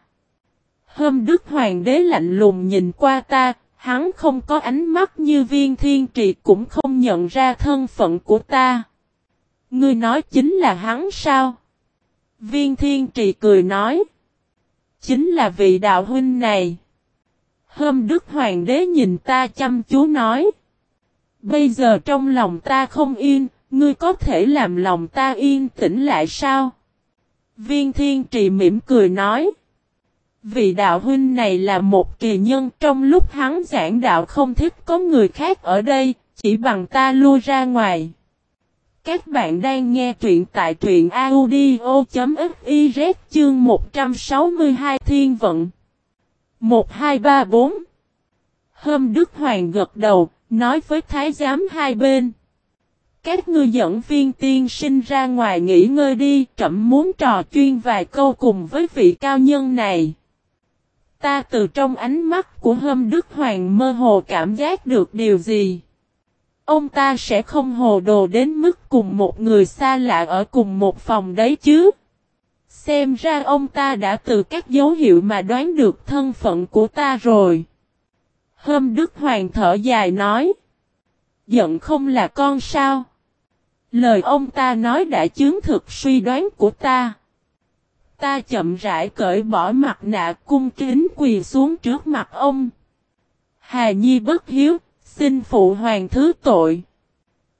Hôm Đức Hoàng đế lạnh lùng nhìn qua ta, hắn không có ánh mắt như viên thiên trì cũng không nhận ra thân phận của ta. Ngươi nói chính là hắn sao? Viên thiên trì cười nói. Chính là vị đạo huynh này. Hôm Đức Hoàng đế nhìn ta chăm chú nói. Bây giờ trong lòng ta không yên, ngươi có thể làm lòng ta yên tĩnh lại sao? Viên thiên trì mỉm cười nói. Vị đạo huynh này là một kỳ nhân trong lúc hắn giảng đạo không thích có người khác ở đây, chỉ bằng ta lui ra ngoài. Các bạn đang nghe truyện tại truyện audio.fiz chương 162 Thiên Vận 1234 Hôm Đức Hoàng gật đầu, nói với Thái giám hai bên. Các ngươi dẫn viên tiên sinh ra ngoài nghỉ ngơi đi, trẫm muốn trò chuyên vài câu cùng với vị cao nhân này. Ta từ trong ánh mắt của hâm Đức Hoàng mơ hồ cảm giác được điều gì. Ông ta sẽ không hồ đồ đến mức cùng một người xa lạ ở cùng một phòng đấy chứ. Xem ra ông ta đã từ các dấu hiệu mà đoán được thân phận của ta rồi. Hâm Đức Hoàng thở dài nói. Giận không là con sao? Lời ông ta nói đã chứng thực suy đoán của ta. Ta chậm rãi cởi bỏ mặt nạ cung kính quỳ xuống trước mặt ông. Hà Nhi bất hiếu, xin phụ hoàng thứ tội.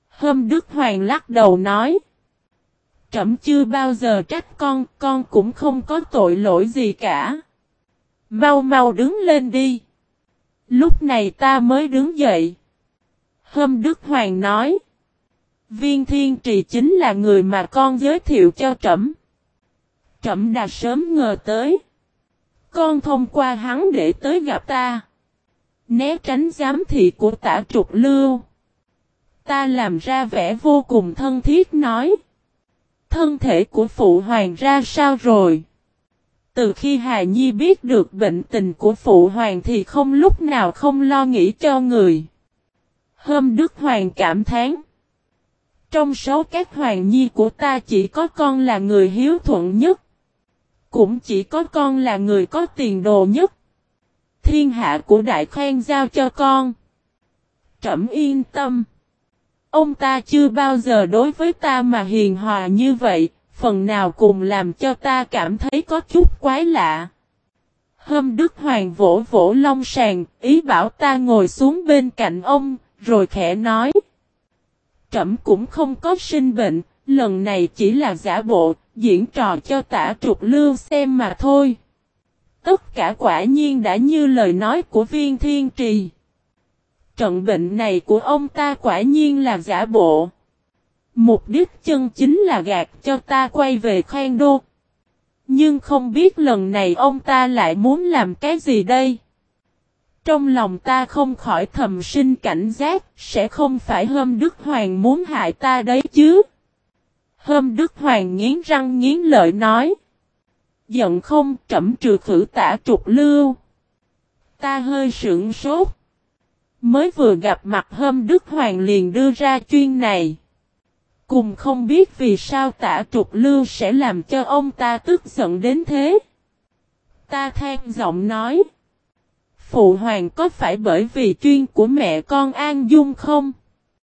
Hâm Đức Hoàng lắc đầu nói. Trẫm chưa bao giờ trách con, con cũng không có tội lỗi gì cả. Mau mau đứng lên đi. Lúc này ta mới đứng dậy. Hâm Đức Hoàng nói. Viên Thiên Trì chính là người mà con giới thiệu cho trẫm. Trẫm đã sớm ngờ tới. Con thông qua hắn để tới gặp ta. Né tránh giám thị của tả trục lưu. Ta làm ra vẻ vô cùng thân thiết nói. Thân thể của phụ hoàng ra sao rồi? Từ khi Hà Nhi biết được bệnh tình của phụ hoàng thì không lúc nào không lo nghĩ cho người. Hôm Đức Hoàng cảm thán. Trong số các hoàng nhi của ta chỉ có con là người hiếu thuận nhất. Cũng chỉ có con là người có tiền đồ nhất. Thiên hạ của đại khoan giao cho con. Trẩm yên tâm. Ông ta chưa bao giờ đối với ta mà hiền hòa như vậy, phần nào cùng làm cho ta cảm thấy có chút quái lạ. Hâm Đức Hoàng vỗ vỗ long sàng, ý bảo ta ngồi xuống bên cạnh ông, rồi khẽ nói. Trẩm cũng không có sinh bệnh, lần này chỉ là giả bộ, diễn trò cho tả trục lưu xem mà thôi. Tất cả quả nhiên đã như lời nói của viên thiên trì. Trận bệnh này của ông ta quả nhiên là giả bộ. Mục đích chân chính là gạt cho ta quay về khoan đô. Nhưng không biết lần này ông ta lại muốn làm cái gì đây? Trong lòng ta không khỏi thầm sinh cảnh giác, sẽ không phải hôm Đức Hoàng muốn hại ta đấy chứ? Hôm Đức Hoàng nghiến răng nghiến lợi nói. Giận không trẩm trừ khử tả trục lưu. Ta hơi sững sốt. Mới vừa gặp mặt hôm Đức Hoàng liền đưa ra chuyên này. Cùng không biết vì sao tả trục lưu sẽ làm cho ông ta tức giận đến thế. Ta than giọng nói. Phụ hoàng có phải bởi vì chuyên của mẹ con An Dung không?